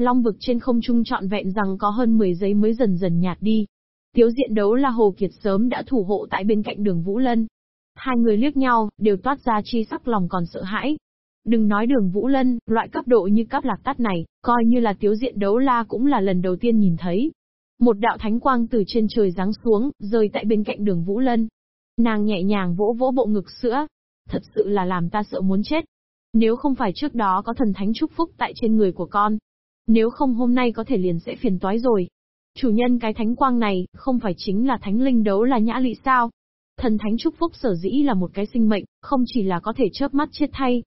Long vực trên không trung trọn vẹn rằng có hơn 10 giây mới dần dần nhạt đi. Tiếu diện đấu là Hồ Kiệt sớm đã thủ hộ tại bên cạnh đường Vũ Lân. Hai người liếc nhau, đều toát ra chi sắc lòng còn sợ hãi. Đừng nói đường Vũ Lân, loại cấp độ như cấp lạc tắt này, coi như là tiếu diện đấu la cũng là lần đầu tiên nhìn thấy. Một đạo thánh quang từ trên trời giáng xuống, rơi tại bên cạnh đường Vũ Lân. Nàng nhẹ nhàng vỗ vỗ bộ ngực sữa. Thật sự là làm ta sợ muốn chết. Nếu không phải trước đó có thần thánh chúc phúc tại trên người của con. Nếu không hôm nay có thể liền sẽ phiền toái rồi. Chủ nhân cái thánh quang này, không phải chính là thánh linh đấu là nhã lị sao? Thần thánh chúc phúc sở dĩ là một cái sinh mệnh, không chỉ là có thể chớp mắt chết thay.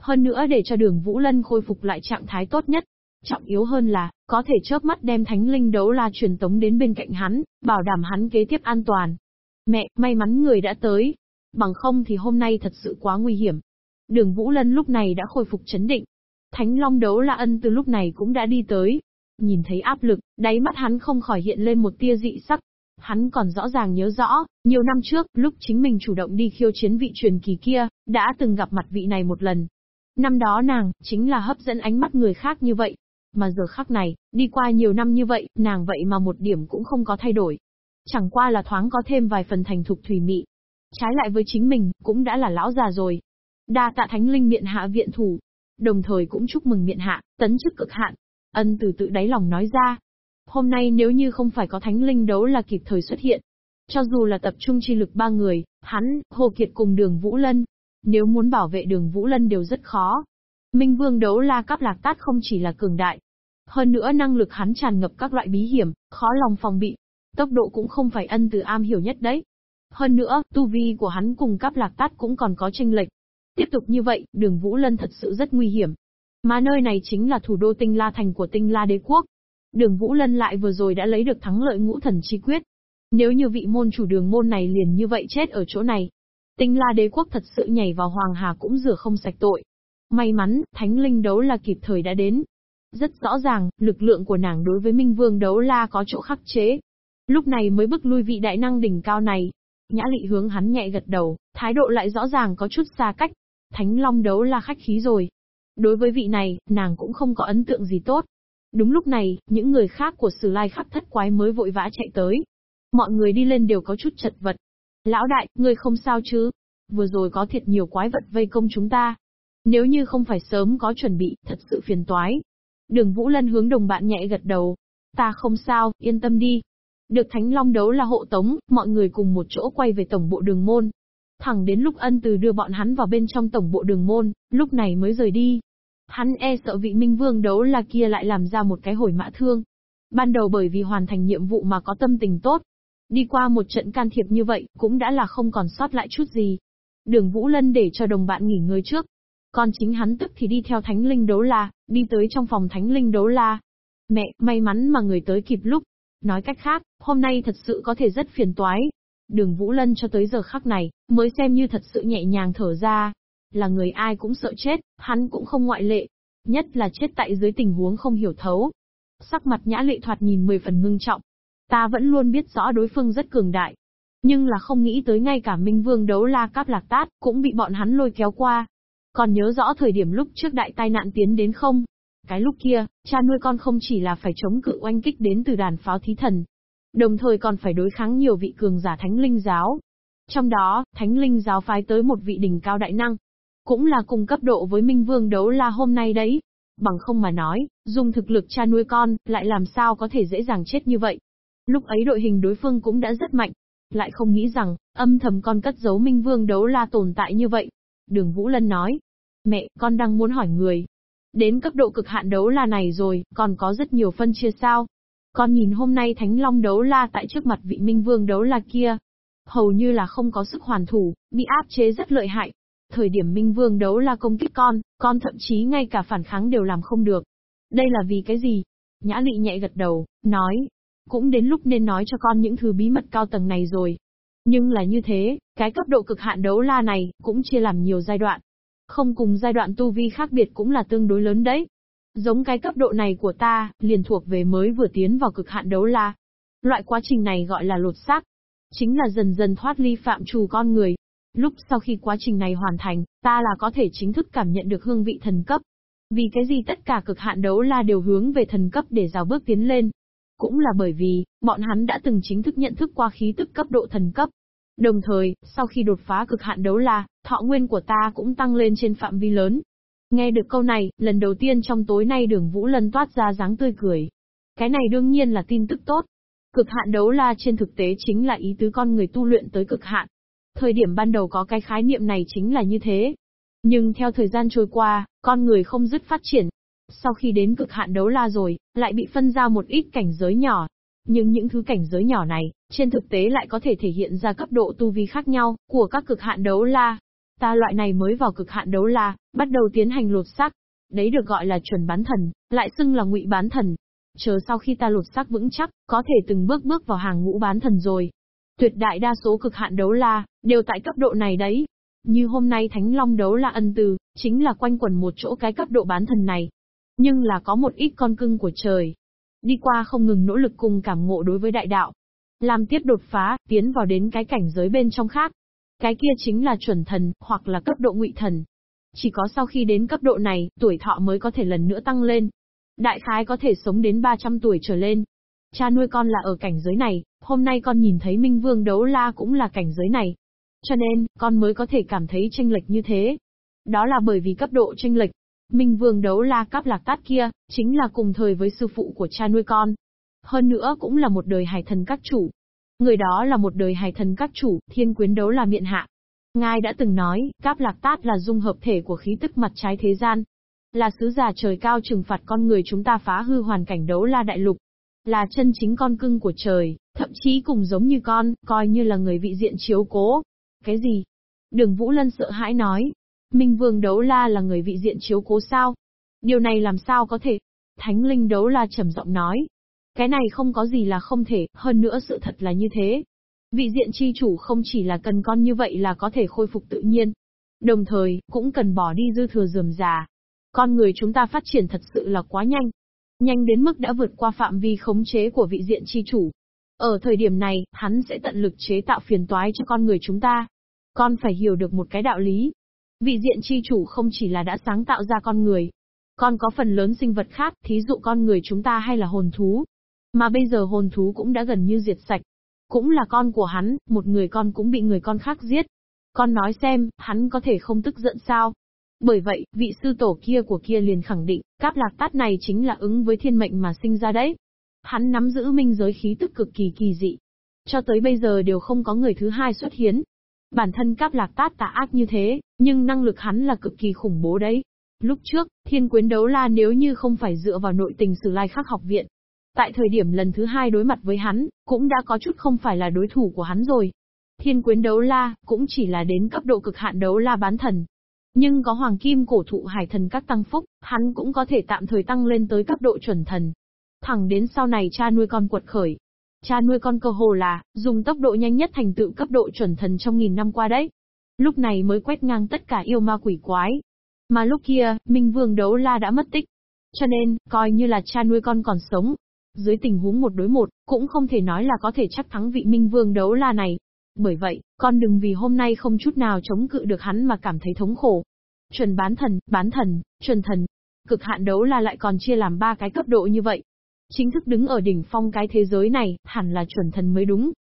Hơn nữa để cho đường Vũ Lân khôi phục lại trạng thái tốt nhất. Trọng yếu hơn là, có thể chớp mắt đem thánh linh đấu la truyền tống đến bên cạnh hắn, bảo đảm hắn kế tiếp an toàn. Mẹ, may mắn người đã tới. Bằng không thì hôm nay thật sự quá nguy hiểm. Đường Vũ Lân lúc này đã khôi phục chấn định. Thánh Long đấu la ân từ lúc này cũng đã đi tới. Nhìn thấy áp lực, đáy mắt hắn không khỏi hiện lên một tia dị sắc. Hắn còn rõ ràng nhớ rõ, nhiều năm trước, lúc chính mình chủ động đi khiêu chiến vị truyền kỳ kia, đã từng gặp mặt vị này một lần. Năm đó nàng, chính là hấp dẫn ánh mắt người khác như vậy. Mà giờ khắc này, đi qua nhiều năm như vậy, nàng vậy mà một điểm cũng không có thay đổi. Chẳng qua là thoáng có thêm vài phần thành thục thủy mị. Trái lại với chính mình, cũng đã là lão già rồi. Đa tạ thánh linh miện hạ viện thủ. Đồng thời cũng chúc mừng miện hạ, tấn chức cực hạn. Ân từ tự đáy lòng nói ra. Hôm nay nếu như không phải có thánh linh đấu là kịp thời xuất hiện. Cho dù là tập trung chi lực ba người, hắn, Hồ Kiệt cùng đường Vũ Lân. Nếu muốn bảo vệ đường Vũ Lân đều rất khó. Minh Vương đấu la cắp lạc tát không chỉ là cường đại. Hơn nữa năng lực hắn tràn ngập các loại bí hiểm, khó lòng phòng bị. Tốc độ cũng không phải ân từ am hiểu nhất đấy. Hơn nữa, tu vi của hắn cùng cắp lạc tát cũng còn có tranh lệch. Tiếp tục như vậy, đường Vũ Lân thật sự rất nguy hiểm. Mà nơi này chính là thủ đô Tinh La Thành của Tinh La Đế Quốc. Đường Vũ Lân lại vừa rồi đã lấy được thắng lợi ngũ thần chi quyết. Nếu như vị môn chủ đường môn này liền như vậy chết ở chỗ này, Tinh La Đế Quốc thật sự nhảy vào Hoàng Hà cũng rửa không sạch tội. May mắn, Thánh Linh đấu là kịp thời đã đến. Rất rõ ràng, lực lượng của nàng đối với Minh Vương đấu la có chỗ khắc chế. Lúc này mới bức lui vị đại năng đỉnh cao này. Nhã lị hướng hắn nhẹ gật đầu, thái độ lại rõ ràng có chút xa cách. Thánh Long đấu la khách khí rồi. Đối với vị này, nàng cũng không có ấn tượng gì tốt. Đúng lúc này, những người khác của Sử Lai khắc thất quái mới vội vã chạy tới. Mọi người đi lên đều có chút chật vật. Lão đại, ngươi không sao chứ? Vừa rồi có thiệt nhiều quái vật vây công chúng ta. Nếu như không phải sớm có chuẩn bị, thật sự phiền toái. Đường Vũ Lân hướng đồng bạn nhẹ gật đầu. Ta không sao, yên tâm đi. Được Thánh Long đấu là hộ tống, mọi người cùng một chỗ quay về tổng bộ đường môn. Thẳng đến lúc ân từ đưa bọn hắn vào bên trong tổng bộ đường môn, lúc này mới rời đi. Hắn e sợ vị minh vương đấu là kia lại làm ra một cái hồi mã thương. Ban đầu bởi vì hoàn thành nhiệm vụ mà có tâm tình tốt. Đi qua một trận can thiệp như vậy, cũng đã là không còn sót lại chút gì. Đường Vũ Lân để cho đồng bạn nghỉ ngơi trước. Còn chính hắn tức thì đi theo Thánh Linh Đấu La, đi tới trong phòng Thánh Linh Đấu La. Mẹ, may mắn mà người tới kịp lúc. Nói cách khác, hôm nay thật sự có thể rất phiền toái. Đường Vũ Lân cho tới giờ khắc này, mới xem như thật sự nhẹ nhàng thở ra. Là người ai cũng sợ chết, hắn cũng không ngoại lệ. Nhất là chết tại dưới tình huống không hiểu thấu. Sắc mặt nhã lệ thoạt nhìn mười phần ngưng trọng. Ta vẫn luôn biết rõ đối phương rất cường đại, nhưng là không nghĩ tới ngay cả Minh Vương đấu la cáp lạc tát, cũng bị bọn hắn lôi kéo qua. Còn nhớ rõ thời điểm lúc trước đại tai nạn tiến đến không? Cái lúc kia, cha nuôi con không chỉ là phải chống cự oanh kích đến từ đàn pháo thí thần, đồng thời còn phải đối kháng nhiều vị cường giả thánh linh giáo. Trong đó, thánh linh giáo phái tới một vị đỉnh cao đại năng. Cũng là cùng cấp độ với Minh Vương đấu la hôm nay đấy. Bằng không mà nói, dùng thực lực cha nuôi con, lại làm sao có thể dễ dàng chết như vậy. Lúc ấy đội hình đối phương cũng đã rất mạnh, lại không nghĩ rằng, âm thầm con cất giấu Minh Vương đấu la tồn tại như vậy. Đường Vũ Lân nói, mẹ, con đang muốn hỏi người. Đến cấp độ cực hạn đấu la này rồi, còn có rất nhiều phân chia sao? Con nhìn hôm nay Thánh Long đấu la tại trước mặt vị Minh Vương đấu la kia. Hầu như là không có sức hoàn thủ, bị áp chế rất lợi hại. Thời điểm Minh Vương đấu la công kích con, con thậm chí ngay cả phản kháng đều làm không được. Đây là vì cái gì? Nhã lị nhẹ gật đầu, nói, cũng đến lúc nên nói cho con những thứ bí mật cao tầng này rồi. Nhưng là như thế, cái cấp độ cực hạn đấu la này, cũng chia làm nhiều giai đoạn. Không cùng giai đoạn tu vi khác biệt cũng là tương đối lớn đấy. Giống cái cấp độ này của ta, liền thuộc về mới vừa tiến vào cực hạn đấu la. Loại quá trình này gọi là lột xác. Chính là dần dần thoát ly phạm trù con người. Lúc sau khi quá trình này hoàn thành, ta là có thể chính thức cảm nhận được hương vị thần cấp. Vì cái gì tất cả cực hạn đấu la đều hướng về thần cấp để rào bước tiến lên? Cũng là bởi vì, bọn hắn đã từng chính thức nhận thức qua khí tức cấp độ thần cấp. Đồng thời, sau khi đột phá cực hạn đấu la, thọ nguyên của ta cũng tăng lên trên phạm vi lớn. Nghe được câu này, lần đầu tiên trong tối nay đường Vũ Lân toát ra dáng tươi cười. Cái này đương nhiên là tin tức tốt. Cực hạn đấu la trên thực tế chính là ý tứ con người tu luyện tới cực hạn. Thời điểm ban đầu có cái khái niệm này chính là như thế. Nhưng theo thời gian trôi qua, con người không dứt phát triển. Sau khi đến cực hạn đấu la rồi, lại bị phân ra một ít cảnh giới nhỏ. Nhưng những thứ cảnh giới nhỏ này, trên thực tế lại có thể thể hiện ra cấp độ tu vi khác nhau của các cực hạn đấu la. Ta loại này mới vào cực hạn đấu la, bắt đầu tiến hành lột xác. Đấy được gọi là chuẩn bán thần, lại xưng là ngụy bán thần. Chờ sau khi ta lột xác vững chắc, có thể từng bước bước vào hàng ngũ bán thần rồi. Tuyệt đại đa số cực hạn đấu la, đều tại cấp độ này đấy. Như hôm nay Thánh Long đấu la ân từ, chính là quanh quẩn một chỗ cái cấp độ bán thần này. Nhưng là có một ít con cưng của trời. Đi qua không ngừng nỗ lực cùng cảm ngộ đối với đại đạo. Làm tiếp đột phá, tiến vào đến cái cảnh giới bên trong khác. Cái kia chính là chuẩn thần, hoặc là cấp độ ngụy thần. Chỉ có sau khi đến cấp độ này, tuổi thọ mới có thể lần nữa tăng lên. Đại khái có thể sống đến 300 tuổi trở lên. Cha nuôi con là ở cảnh giới này, hôm nay con nhìn thấy Minh Vương đấu la cũng là cảnh giới này. Cho nên, con mới có thể cảm thấy tranh lệch như thế. Đó là bởi vì cấp độ tranh lệch. Minh Vương đấu la cáp lạc tát kia, chính là cùng thời với sư phụ của cha nuôi con. Hơn nữa cũng là một đời hải thần các chủ. Người đó là một đời hải thần các chủ, thiên quyến đấu là miện hạ. Ngài đã từng nói, cáp lạc tát là dung hợp thể của khí tức mặt trái thế gian. Là sứ giả trời cao trừng phạt con người chúng ta phá hư hoàn cảnh đấu la đại lục. Là chân chính con cưng của trời, thậm chí cùng giống như con, coi như là người vị diện chiếu cố. Cái gì? Đường Vũ Lân sợ hãi nói. Minh Vương Đấu La là người vị diện chiếu cố sao? Điều này làm sao có thể? Thánh Linh Đấu La trầm giọng nói. Cái này không có gì là không thể, hơn nữa sự thật là như thế. Vị diện chi chủ không chỉ là cần con như vậy là có thể khôi phục tự nhiên. Đồng thời, cũng cần bỏ đi dư thừa dườm già. Con người chúng ta phát triển thật sự là quá nhanh. Nhanh đến mức đã vượt qua phạm vi khống chế của vị diện chi chủ. Ở thời điểm này, hắn sẽ tận lực chế tạo phiền toái cho con người chúng ta. Con phải hiểu được một cái đạo lý. Vị diện chi chủ không chỉ là đã sáng tạo ra con người. Con có phần lớn sinh vật khác, thí dụ con người chúng ta hay là hồn thú. Mà bây giờ hồn thú cũng đã gần như diệt sạch. Cũng là con của hắn, một người con cũng bị người con khác giết. Con nói xem, hắn có thể không tức giận sao? Bởi vậy, vị sư tổ kia của kia liền khẳng định, cáp lạc tát này chính là ứng với thiên mệnh mà sinh ra đấy. Hắn nắm giữ minh giới khí tức cực kỳ kỳ dị. Cho tới bây giờ đều không có người thứ hai xuất hiến. Bản thân cáp lạc tát tà ác như thế, nhưng năng lực hắn là cực kỳ khủng bố đấy. Lúc trước, thiên quyến đấu la nếu như không phải dựa vào nội tình sử lai khắc học viện. Tại thời điểm lần thứ hai đối mặt với hắn, cũng đã có chút không phải là đối thủ của hắn rồi. Thiên quyến đấu la, cũng chỉ là đến cấp độ cực hạn đấu la bán thần. Nhưng có hoàng kim cổ thụ hải thần các tăng phúc, hắn cũng có thể tạm thời tăng lên tới cấp độ chuẩn thần. Thẳng đến sau này cha nuôi con quật khởi. Cha nuôi con cơ hồ là, dùng tốc độ nhanh nhất thành tựu cấp độ chuẩn thần trong nghìn năm qua đấy. Lúc này mới quét ngang tất cả yêu ma quỷ quái. Mà lúc kia, Minh Vương Đấu La đã mất tích. Cho nên, coi như là cha nuôi con còn sống. Dưới tình huống một đối một, cũng không thể nói là có thể chắc thắng vị Minh Vương Đấu La này. Bởi vậy, con đừng vì hôm nay không chút nào chống cự được hắn mà cảm thấy thống khổ. Chuẩn bán thần, bán thần, chuẩn thần. Cực hạn đấu la lại còn chia làm ba cái cấp độ như vậy. Chính thức đứng ở đỉnh phong cái thế giới này, hẳn là chuẩn thần mới đúng.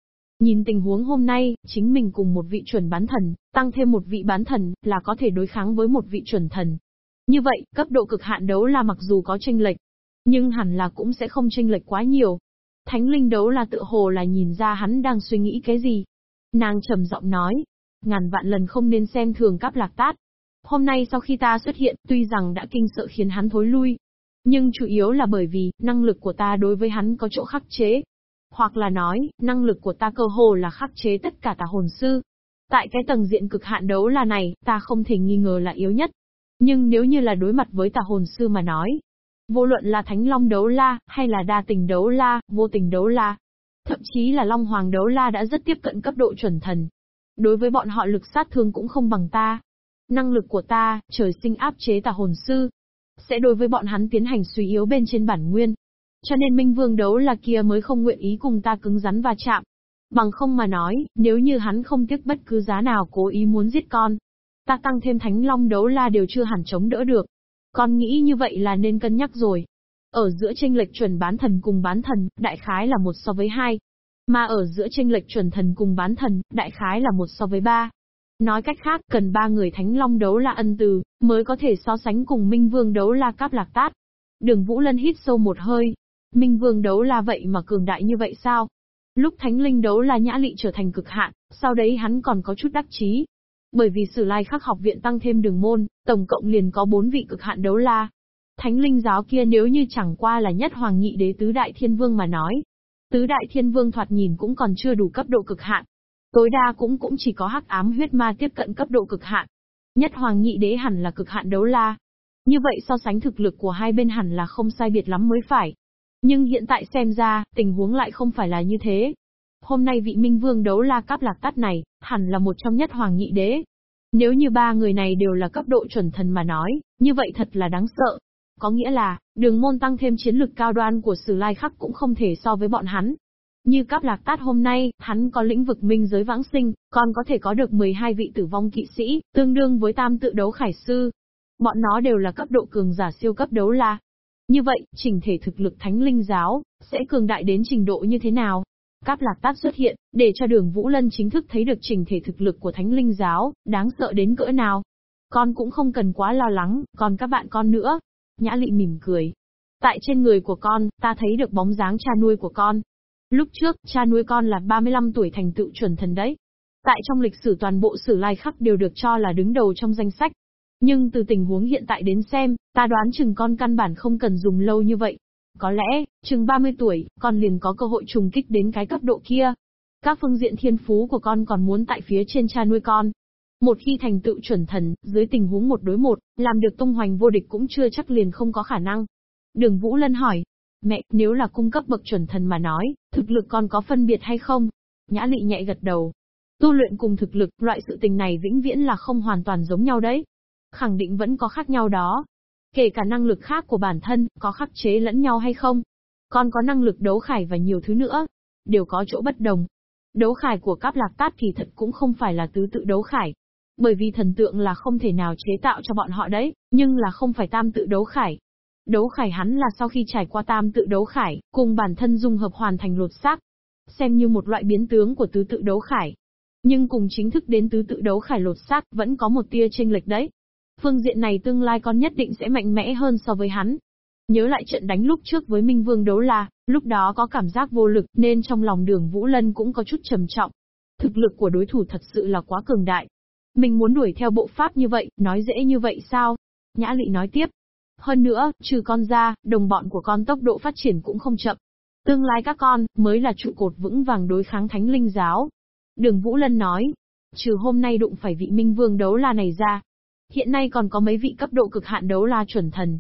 Nhìn tình huống hôm nay, chính mình cùng một vị chuẩn bán thần, tăng thêm một vị bán thần, là có thể đối kháng với một vị chuẩn thần. Như vậy, cấp độ cực hạn đấu la mặc dù có tranh lệch, nhưng hẳn là cũng sẽ không tranh lệch quá nhiều. Thánh linh đấu là tự hồ là nhìn ra hắn đang suy nghĩ cái gì. Nàng trầm giọng nói, ngàn vạn lần không nên xem thường cáp lạc tát. Hôm nay sau khi ta xuất hiện, tuy rằng đã kinh sợ khiến hắn thối lui, nhưng chủ yếu là bởi vì, năng lực của ta đối với hắn có chỗ khắc chế. Hoặc là nói, năng lực của ta cơ hồ là khắc chế tất cả tà hồn sư. Tại cái tầng diện cực hạn đấu là này, ta không thể nghi ngờ là yếu nhất. Nhưng nếu như là đối mặt với tà hồn sư mà nói, vô luận là thánh long đấu la, hay là đa tình đấu la, vô tình đấu la, thậm chí là long hoàng đấu la đã rất tiếp cận cấp độ chuẩn thần. Đối với bọn họ lực sát thương cũng không bằng ta. Năng lực của ta, trời sinh áp chế tà hồn sư, sẽ đối với bọn hắn tiến hành suy yếu bên trên bản nguyên. Cho nên Minh Vương đấu la kia mới không nguyện ý cùng ta cứng rắn và chạm. Bằng không mà nói, nếu như hắn không tiếc bất cứ giá nào cố ý muốn giết con, ta tăng thêm Thánh Long đấu la đều chưa hẳn chống đỡ được. Con nghĩ như vậy là nên cân nhắc rồi. Ở giữa tranh lệch chuẩn bán thần cùng bán thần, đại khái là một so với hai. Mà ở giữa tranh lệch chuẩn thần cùng bán thần, đại khái là một so với ba. Nói cách khác, cần ba người thánh long đấu la ân từ, mới có thể so sánh cùng Minh Vương đấu la cáp lạc tát. Đường Vũ Lân hít sâu một hơi. Minh Vương đấu la vậy mà cường đại như vậy sao? Lúc thánh linh đấu la nhã lị trở thành cực hạn, sau đấy hắn còn có chút đắc chí. Bởi vì sử lai khắc học viện tăng thêm đường môn, tổng cộng liền có bốn vị cực hạn đấu la. Thánh linh giáo kia nếu như chẳng qua là nhất hoàng nhị đế tứ đại thiên vương mà nói. Tứ đại thiên vương thoạt nhìn cũng còn chưa đủ cấp độ cực hạn, Tối đa cũng cũng chỉ có hắc ám huyết ma tiếp cận cấp độ cực hạn. Nhất hoàng nhị đế hẳn là cực hạn đấu la. Như vậy so sánh thực lực của hai bên hẳn là không sai biệt lắm mới phải. Nhưng hiện tại xem ra, tình huống lại không phải là như thế. Hôm nay vị minh vương đấu la cáp lạc tắt này, hẳn là một trong nhất hoàng nhị đế. Nếu như ba người này đều là cấp độ chuẩn thần mà nói, như vậy thật là đáng sợ. Có nghĩa là, đường môn tăng thêm chiến lực cao đoan của sử lai khắc cũng không thể so với bọn hắn. Như cáp lạc tát hôm nay, hắn có lĩnh vực minh giới vãng sinh, còn có thể có được 12 vị tử vong kỵ sĩ, tương đương với tam tự đấu khải sư. Bọn nó đều là cấp độ cường giả siêu cấp đấu la. Như vậy, chỉnh thể thực lực thánh linh giáo, sẽ cường đại đến trình độ như thế nào? Cáp lạc tát xuất hiện, để cho đường Vũ Lân chính thức thấy được trình thể thực lực của thánh linh giáo, đáng sợ đến cỡ nào. Con cũng không cần quá lo lắng, còn các bạn con nữa. Nhã lị mỉm cười. Tại trên người của con, ta thấy được bóng dáng cha nuôi của con, Lúc trước, cha nuôi con là 35 tuổi thành tựu chuẩn thần đấy. Tại trong lịch sử toàn bộ sử lai khắc đều được cho là đứng đầu trong danh sách. Nhưng từ tình huống hiện tại đến xem, ta đoán chừng con căn bản không cần dùng lâu như vậy. Có lẽ, chừng 30 tuổi, con liền có cơ hội trùng kích đến cái cấp độ kia. Các phương diện thiên phú của con còn muốn tại phía trên cha nuôi con. Một khi thành tựu chuẩn thần, dưới tình huống một đối một, làm được tung hoành vô địch cũng chưa chắc liền không có khả năng. Đường Vũ Lân hỏi, Mẹ, nếu là cung cấp bậc chuẩn thần mà nói, thực lực con có phân biệt hay không? Nhã lị nhạy gật đầu. Tu luyện cùng thực lực, loại sự tình này vĩnh viễn là không hoàn toàn giống nhau đấy. Khẳng định vẫn có khác nhau đó. Kể cả năng lực khác của bản thân, có khắc chế lẫn nhau hay không? Còn có năng lực đấu khải và nhiều thứ nữa. Đều có chỗ bất đồng. Đấu khải của các lạc tát thì thật cũng không phải là tứ tự đấu khải. Bởi vì thần tượng là không thể nào chế tạo cho bọn họ đấy, nhưng là không phải tam tự đấu khải. Đấu khải hắn là sau khi trải qua tam tự đấu khải, cùng bản thân dung hợp hoàn thành lột xác. Xem như một loại biến tướng của tứ tự đấu khải. Nhưng cùng chính thức đến tứ tự đấu khải lột xác vẫn có một tia chênh lệch đấy. Phương diện này tương lai con nhất định sẽ mạnh mẽ hơn so với hắn. Nhớ lại trận đánh lúc trước với Minh Vương đấu la, lúc đó có cảm giác vô lực nên trong lòng đường Vũ Lân cũng có chút trầm trọng. Thực lực của đối thủ thật sự là quá cường đại. Mình muốn đuổi theo bộ pháp như vậy, nói dễ như vậy sao? Nhã Lị nói tiếp, hơn nữa, trừ con ra, đồng bọn của con tốc độ phát triển cũng không chậm. Tương lai các con, mới là trụ cột vững vàng đối kháng thánh linh giáo. Đường Vũ Lân nói, trừ hôm nay đụng phải vị minh vương đấu la này ra. Hiện nay còn có mấy vị cấp độ cực hạn đấu la chuẩn thần.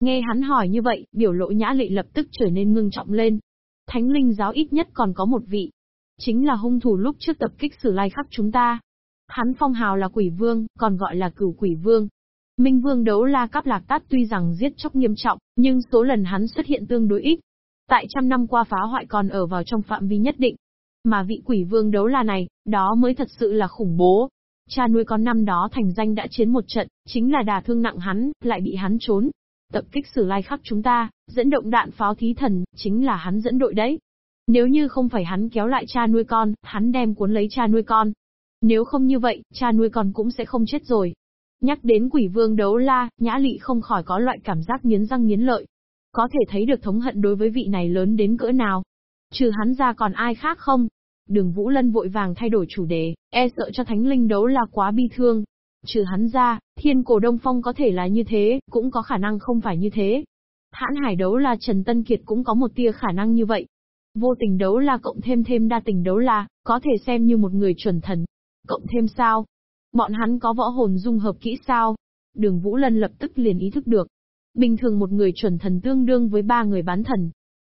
Nghe hắn hỏi như vậy, biểu lộ nhã lị lập tức trở nên ngưng trọng lên. Thánh linh giáo ít nhất còn có một vị. Chính là hung thủ lúc trước tập kích sử lai khắc chúng ta. Hắn phong hào là quỷ vương, còn gọi là cửu quỷ vương. Minh Vương đấu la cắp lạc tát tuy rằng giết chóc nghiêm trọng, nhưng số lần hắn xuất hiện tương đối ít. Tại trăm năm qua phá hoại còn ở vào trong phạm vi nhất định. Mà vị quỷ vương đấu la này, đó mới thật sự là khủng bố. Cha nuôi con năm đó thành danh đã chiến một trận, chính là đà thương nặng hắn, lại bị hắn trốn. Tập kích sử lai khắc chúng ta, dẫn động đạn pháo thí thần, chính là hắn dẫn đội đấy. Nếu như không phải hắn kéo lại cha nuôi con, hắn đem cuốn lấy cha nuôi con. Nếu không như vậy, cha nuôi con cũng sẽ không chết rồi. Nhắc đến quỷ vương đấu la, nhã lị không khỏi có loại cảm giác nghiến răng nghiến lợi. Có thể thấy được thống hận đối với vị này lớn đến cỡ nào. Trừ hắn ra còn ai khác không? Đường Vũ Lân vội vàng thay đổi chủ đề, e sợ cho thánh linh đấu là quá bi thương. Trừ hắn ra, thiên cổ đông phong có thể là như thế, cũng có khả năng không phải như thế. Hãn hải đấu là Trần Tân Kiệt cũng có một tia khả năng như vậy. Vô tình đấu là cộng thêm thêm đa tình đấu là có thể xem như một người chuẩn thần. Cộng thêm sao, Bọn hắn có võ hồn dung hợp kỹ sao? Đường Vũ Lân lập tức liền ý thức được. Bình thường một người chuẩn thần tương đương với ba người bán thần.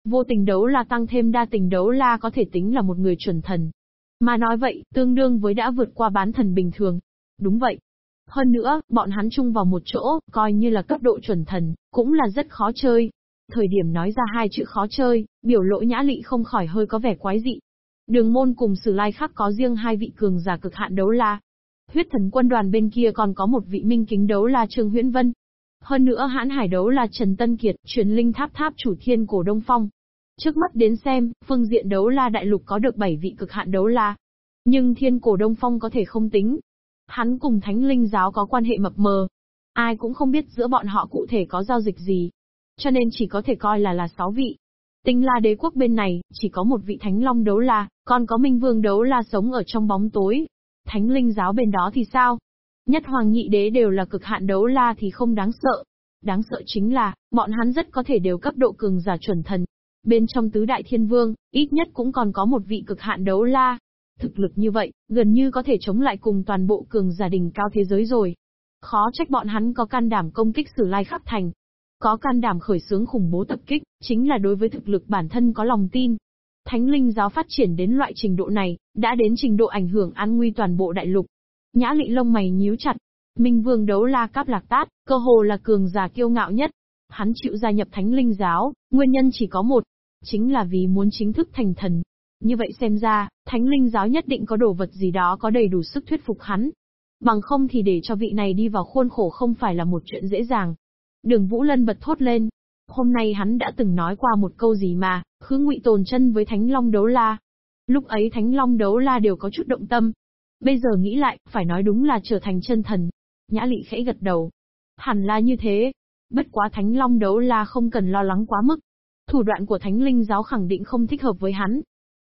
Vô tình đấu la tăng thêm đa tình đấu la có thể tính là một người chuẩn thần. Mà nói vậy, tương đương với đã vượt qua bán thần bình thường. Đúng vậy. Hơn nữa, bọn hắn chung vào một chỗ, coi như là cấp độ chuẩn thần, cũng là rất khó chơi. Thời điểm nói ra hai chữ khó chơi, biểu lộ nhã lị không khỏi hơi có vẻ quái dị. Đường môn cùng sử lai khác có riêng hai vị cường giả cực hạn đấu la, Huyết thần quân đoàn bên kia còn có một vị minh kính đấu la Trương Huyễn Vân. Hơn nữa hãn hải đấu là Trần Tân Kiệt, truyền linh tháp tháp chủ thiên cổ Đông Phong. Trước mắt đến xem, phương diện đấu la đại lục có được 7 vị cực hạn đấu la. Nhưng thiên cổ Đông Phong có thể không tính. Hắn cùng thánh linh giáo có quan hệ mập mờ. Ai cũng không biết giữa bọn họ cụ thể có giao dịch gì. Cho nên chỉ có thể coi là là 6 vị. Tinh la đế quốc bên này, chỉ có một vị thánh long đấu la, còn có minh vương đấu la sống ở trong bóng tối. Thánh linh giáo bên đó thì sao? Nhất hoàng nhị đế đều là cực hạn đấu la thì không đáng sợ. Đáng sợ chính là, bọn hắn rất có thể đều cấp độ cường giả chuẩn thần. Bên trong tứ đại thiên vương, ít nhất cũng còn có một vị cực hạn đấu la. Thực lực như vậy, gần như có thể chống lại cùng toàn bộ cường giả đỉnh cao thế giới rồi. Khó trách bọn hắn có can đảm công kích sử lai khắp thành. Có can đảm khởi xướng khủng bố tập kích, chính là đối với thực lực bản thân có lòng tin. Thánh linh giáo phát triển đến loại trình độ này, đã đến trình độ ảnh hưởng an nguy toàn bộ đại lục. Nhã lị lông mày nhíu chặt. Minh vương đấu la cáp lạc tát, cơ hồ là cường giả kiêu ngạo nhất. Hắn chịu gia nhập thánh linh giáo, nguyên nhân chỉ có một. Chính là vì muốn chính thức thành thần. Như vậy xem ra, thánh linh giáo nhất định có đồ vật gì đó có đầy đủ sức thuyết phục hắn. Bằng không thì để cho vị này đi vào khuôn khổ không phải là một chuyện dễ dàng. Đường Vũ Lân bật thốt lên. Hôm nay hắn đã từng nói qua một câu gì mà, khứ ngụy tồn chân với Thánh Long Đấu La. Lúc ấy Thánh Long Đấu La đều có chút động tâm, Bây giờ nghĩ lại, phải nói đúng là trở thành chân thần. Nhã lị khẽ gật đầu. Hẳn là như thế. Bất quá Thánh Long đấu la không cần lo lắng quá mức. Thủ đoạn của Thánh Linh giáo khẳng định không thích hợp với hắn.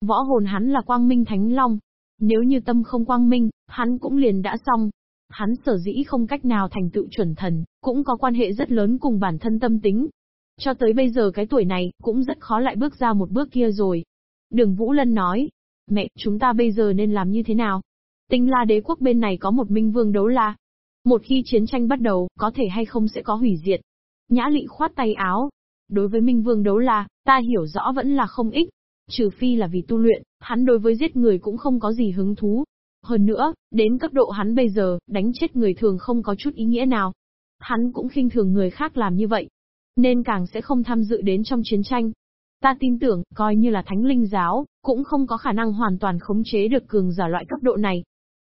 Võ hồn hắn là quang minh Thánh Long. Nếu như tâm không quang minh, hắn cũng liền đã xong. Hắn sở dĩ không cách nào thành tựu chuẩn thần, cũng có quan hệ rất lớn cùng bản thân tâm tính. Cho tới bây giờ cái tuổi này, cũng rất khó lại bước ra một bước kia rồi. Đường Vũ Lân nói, mẹ, chúng ta bây giờ nên làm như thế nào? Tinh la đế quốc bên này có một minh vương đấu la. Một khi chiến tranh bắt đầu, có thể hay không sẽ có hủy diệt. Nhã lị khoát tay áo. Đối với minh vương đấu la, ta hiểu rõ vẫn là không ích. Trừ phi là vì tu luyện, hắn đối với giết người cũng không có gì hứng thú. Hơn nữa, đến cấp độ hắn bây giờ, đánh chết người thường không có chút ý nghĩa nào. Hắn cũng khinh thường người khác làm như vậy. Nên càng sẽ không tham dự đến trong chiến tranh. Ta tin tưởng, coi như là thánh linh giáo, cũng không có khả năng hoàn toàn khống chế được cường giả loại cấp độ này.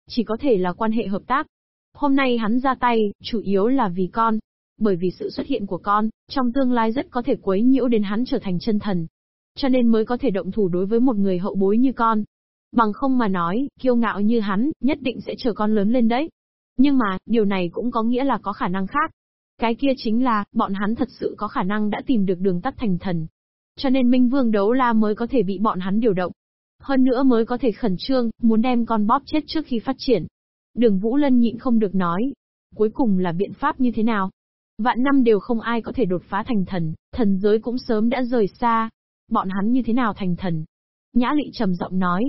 Chỉ có thể là quan hệ hợp tác. Hôm nay hắn ra tay, chủ yếu là vì con. Bởi vì sự xuất hiện của con, trong tương lai rất có thể quấy nhiễu đến hắn trở thành chân thần. Cho nên mới có thể động thủ đối với một người hậu bối như con. Bằng không mà nói, kiêu ngạo như hắn, nhất định sẽ chờ con lớn lên đấy. Nhưng mà, điều này cũng có nghĩa là có khả năng khác. Cái kia chính là, bọn hắn thật sự có khả năng đã tìm được đường tắt thành thần. Cho nên Minh Vương Đấu La mới có thể bị bọn hắn điều động. Hơn nữa mới có thể khẩn trương, muốn đem con bóp chết trước khi phát triển. Đường Vũ Lân nhịn không được nói. Cuối cùng là biện pháp như thế nào? Vạn năm đều không ai có thể đột phá thành thần, thần giới cũng sớm đã rời xa. Bọn hắn như thế nào thành thần? Nhã lị trầm giọng nói.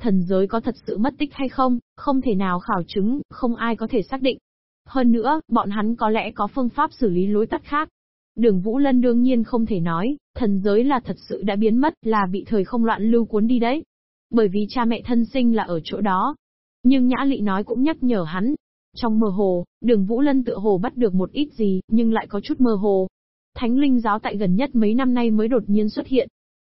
Thần giới có thật sự mất tích hay không, không thể nào khảo chứng, không ai có thể xác định. Hơn nữa, bọn hắn có lẽ có phương pháp xử lý lối tắt khác. Đường Vũ Lân đương nhiên không thể nói, thần giới là thật sự đã biến mất, là bị thời không loạn lưu cuốn đi đấy. Bởi vì cha mẹ thân sinh là ở chỗ đó. Nhưng Nhã Lị nói cũng nhắc nhở hắn. Trong mơ hồ, đường Vũ Lân tự hồ bắt được một ít gì, nhưng lại có chút mơ hồ. Thánh linh giáo tại gần nhất mấy năm nay mới đột nhiên xuất hiện.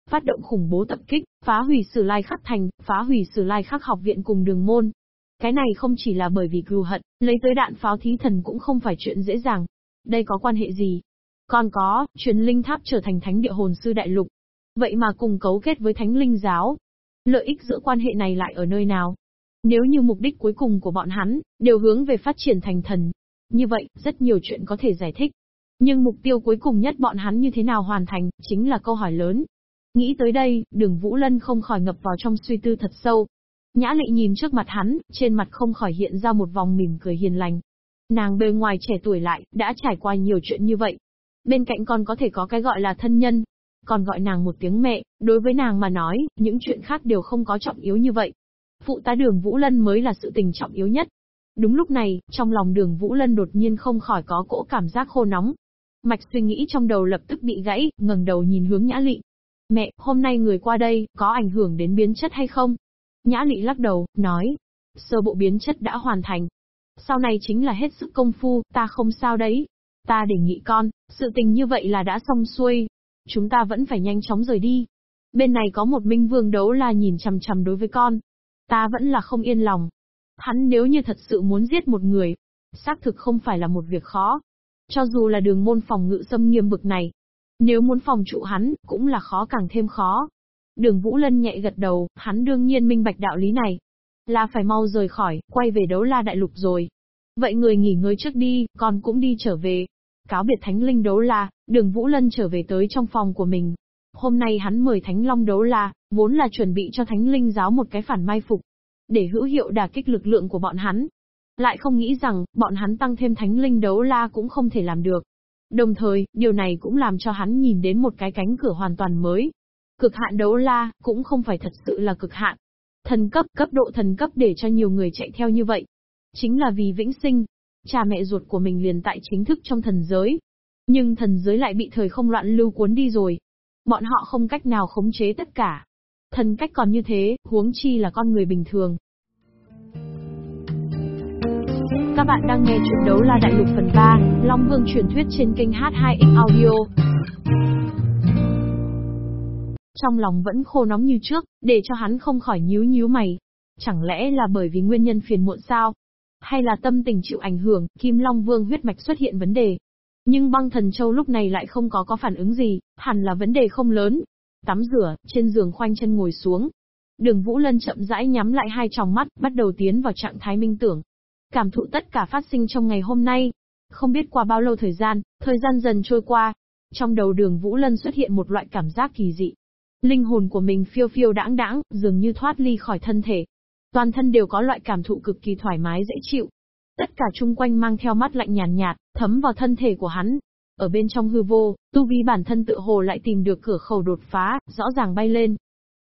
Phát động khủng bố tập kích, phá hủy sử lai khắc thành, phá hủy sử lai khắc học viện cùng đường môn. Cái này không chỉ là bởi vì cừu hận, lấy tới đạn pháo thí thần cũng không phải chuyện dễ dàng. Đây có quan hệ gì? Còn có, truyền linh tháp trở thành thánh địa hồn sư đại lục. Vậy mà cùng cấu kết với thánh linh giáo, Lợi ích giữa quan hệ này lại ở nơi nào? Nếu như mục đích cuối cùng của bọn hắn, đều hướng về phát triển thành thần. Như vậy, rất nhiều chuyện có thể giải thích. Nhưng mục tiêu cuối cùng nhất bọn hắn như thế nào hoàn thành, chính là câu hỏi lớn. Nghĩ tới đây, đường Vũ Lân không khỏi ngập vào trong suy tư thật sâu. Nhã Lệ nhìn trước mặt hắn, trên mặt không khỏi hiện ra một vòng mỉm cười hiền lành. Nàng bề ngoài trẻ tuổi lại, đã trải qua nhiều chuyện như vậy. Bên cạnh còn có thể có cái gọi là thân nhân, còn gọi nàng một tiếng mẹ, đối với nàng mà nói, những chuyện khác đều không có trọng yếu như vậy. Phụ tá đường Vũ Lân mới là sự tình trọng yếu nhất. Đúng lúc này, trong lòng đường Vũ Lân đột nhiên không khỏi có cỗ cảm giác khô nóng. Mạch suy nghĩ trong đầu lập tức bị gãy, ngẩng đầu nhìn hướng Nhã Lị. Mẹ, hôm nay người qua đây, có ảnh hưởng đến biến chất hay không? Nhã Lị lắc đầu, nói. Sơ bộ biến chất đã hoàn thành. Sau này chính là hết sức công phu, ta không sao đấy. Ta đề nghị con, sự tình như vậy là đã xong xuôi, Chúng ta vẫn phải nhanh chóng rời đi. Bên này có một minh vương đấu la nhìn chằm chằm đối với con. Ta vẫn là không yên lòng. Hắn nếu như thật sự muốn giết một người, xác thực không phải là một việc khó. Cho dù là đường môn phòng ngự xâm nghiêm bực này, nếu muốn phòng trụ hắn, cũng là khó càng thêm khó. Đường Vũ Lân nhẹ gật đầu, hắn đương nhiên minh bạch đạo lý này. Là phải mau rời khỏi, quay về đấu la đại lục rồi. Vậy người nghỉ ngơi trước đi, con cũng đi trở về. Cáo biệt Thánh Linh đấu la, đường Vũ Lân trở về tới trong phòng của mình. Hôm nay hắn mời Thánh Long đấu la, vốn là chuẩn bị cho Thánh Linh giáo một cái phản mai phục. Để hữu hiệu đả kích lực lượng của bọn hắn. Lại không nghĩ rằng, bọn hắn tăng thêm Thánh Linh đấu la cũng không thể làm được. Đồng thời, điều này cũng làm cho hắn nhìn đến một cái cánh cửa hoàn toàn mới. Cực hạn đấu la, cũng không phải thật sự là cực hạn. Thần cấp, cấp độ thần cấp để cho nhiều người chạy theo như vậy. Chính là vì vĩnh sinh. Cha mẹ ruột của mình liền tại chính thức trong thần giới. Nhưng thần giới lại bị thời không loạn lưu cuốn đi rồi. Bọn họ không cách nào khống chế tất cả. Thần cách còn như thế, huống chi là con người bình thường. Các bạn đang nghe chuyện đấu la đại lục phần 3, Long Vương truyền thuyết trên kênh H2X Audio. Trong lòng vẫn khô nóng như trước, để cho hắn không khỏi nhíu nhíu mày. Chẳng lẽ là bởi vì nguyên nhân phiền muộn sao? Hay là tâm tình chịu ảnh hưởng, Kim Long Vương huyết mạch xuất hiện vấn đề? Nhưng băng thần châu lúc này lại không có có phản ứng gì, hẳn là vấn đề không lớn. Tắm rửa, trên giường khoanh chân ngồi xuống. Đường Vũ Lân chậm rãi nhắm lại hai tròng mắt, bắt đầu tiến vào trạng thái minh tưởng. Cảm thụ tất cả phát sinh trong ngày hôm nay. Không biết qua bao lâu thời gian, thời gian dần trôi qua. Trong đầu đường Vũ Lân xuất hiện một loại cảm giác kỳ dị. Linh hồn của mình phiêu phiêu đãng đãng, dường như thoát ly khỏi thân thể. Toàn thân đều có loại cảm thụ cực kỳ thoải mái dễ chịu. Tất cả chung quanh mang theo mắt lạnh nhàn nhạt, thấm vào thân thể của hắn. Ở bên trong hư vô, tu vi bản thân tự hồ lại tìm được cửa khẩu đột phá, rõ ràng bay lên.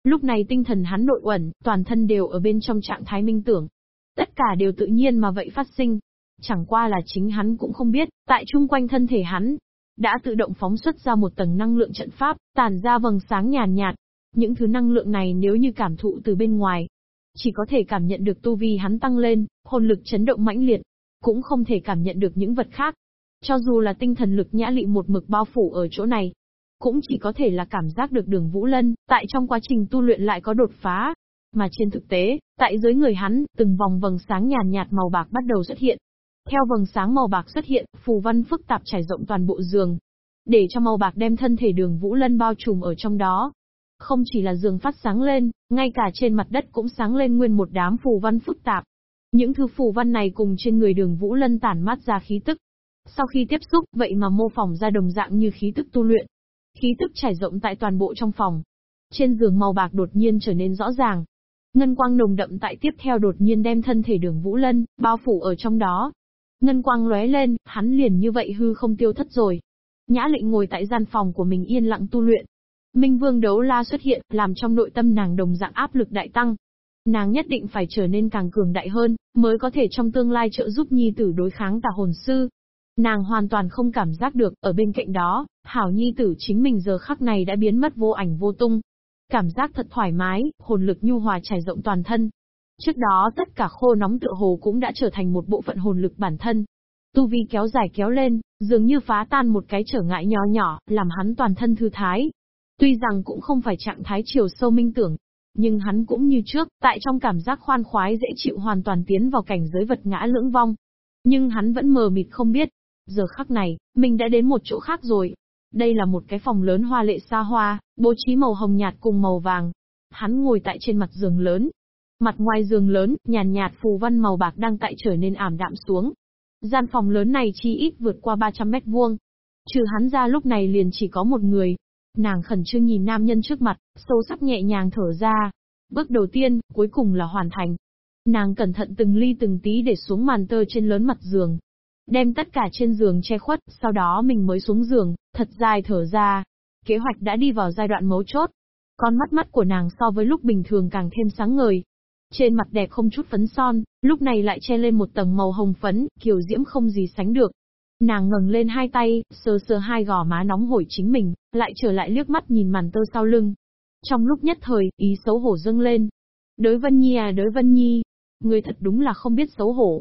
Lúc này tinh thần hắn nội uẩn, toàn thân đều ở bên trong trạng thái minh tưởng, Tất cả đều tự nhiên mà vậy phát sinh. Chẳng qua là chính hắn cũng không biết, tại chung quanh thân thể hắn, đã tự động phóng xuất ra một tầng năng lượng trận pháp, tản ra vầng sáng nhàn nhạt. Những thứ năng lượng này nếu như cảm thụ từ bên ngoài, chỉ có thể cảm nhận được tu vi hắn tăng lên, hồn lực chấn động mãnh liệt, cũng không thể cảm nhận được những vật khác. Cho dù là tinh thần lực nhã lị một mực bao phủ ở chỗ này, cũng chỉ có thể là cảm giác được đường Vũ Lân, tại trong quá trình tu luyện lại có đột phá, mà trên thực tế, tại dưới người hắn, từng vòng vầng sáng nhàn nhạt màu bạc bắt đầu xuất hiện. Theo vầng sáng màu bạc xuất hiện, phù văn phức tạp trải rộng toàn bộ giường. Để cho màu bạc đem thân thể đường Vũ Lân bao trùm ở trong đó. Không chỉ là giường phát sáng lên, ngay cả trên mặt đất cũng sáng lên nguyên một đám phù văn phức tạp. Những thứ phù văn này cùng trên người đường Vũ Lân tản mát ra khí tức. Sau khi tiếp xúc, vậy mà mô phỏng ra đồng dạng như khí tức tu luyện. Khí tức trải rộng tại toàn bộ trong phòng. Trên giường màu bạc đột nhiên trở nên rõ ràng, Ngân quang nồng đậm tại tiếp theo đột nhiên đem thân thể đường Vũ Lân, bao phủ ở trong đó. Ngân quang lóe lên, hắn liền như vậy hư không tiêu thất rồi. Nhã lệnh ngồi tại gian phòng của mình yên lặng tu luyện. Minh Vương đấu la xuất hiện, làm trong nội tâm nàng đồng dạng áp lực đại tăng. Nàng nhất định phải trở nên càng cường đại hơn, mới có thể trong tương lai trợ giúp nhi tử đối kháng tà hồn sư. Nàng hoàn toàn không cảm giác được, ở bên cạnh đó, hảo nhi tử chính mình giờ khắc này đã biến mất vô ảnh vô tung. Cảm giác thật thoải mái, hồn lực nhu hòa trải rộng toàn thân. Trước đó tất cả khô nóng tựa hồ cũng đã trở thành một bộ phận hồn lực bản thân. Tu vi kéo dài kéo lên, dường như phá tan một cái trở ngại nhỏ nhỏ, làm hắn toàn thân thư thái. Tuy rằng cũng không phải trạng thái chiều sâu minh tưởng, nhưng hắn cũng như trước, tại trong cảm giác khoan khoái dễ chịu hoàn toàn tiến vào cảnh giới vật ngã lưỡng vong. Nhưng hắn vẫn mờ mịt không biết. Giờ khắc này, mình đã đến một chỗ khác rồi. Đây là một cái phòng lớn hoa lệ xa hoa, bố trí màu hồng nhạt cùng màu vàng. Hắn ngồi tại trên mặt giường lớn. Mặt ngoài giường lớn, nhàn nhạt phù văn màu bạc đang tại trở nên ảm đạm xuống. Gian phòng lớn này chi ít vượt qua 300 mét vuông. Trừ hắn ra lúc này liền chỉ có một người. Nàng khẩn trương nhìn nam nhân trước mặt, sâu sắc nhẹ nhàng thở ra. Bước đầu tiên, cuối cùng là hoàn thành. Nàng cẩn thận từng ly từng tí để xuống màn tơ trên lớn mặt giường, đem tất cả trên giường che khuất, sau đó mình mới xuống giường, thật dài thở ra. Kế hoạch đã đi vào giai đoạn mấu chốt. Con mắt mắt của nàng so với lúc bình thường càng thêm sáng ngời. Trên mặt đẹp không chút phấn son, lúc này lại che lên một tầng màu hồng phấn, kiểu diễm không gì sánh được. Nàng ngẩng lên hai tay, sờ sờ hai gò má nóng hổi chính mình, lại trở lại liếc mắt nhìn màn tơ sau lưng. Trong lúc nhất thời, ý xấu hổ dâng lên. Đối Vân Nhi à đối Vân Nhi, người thật đúng là không biết xấu hổ.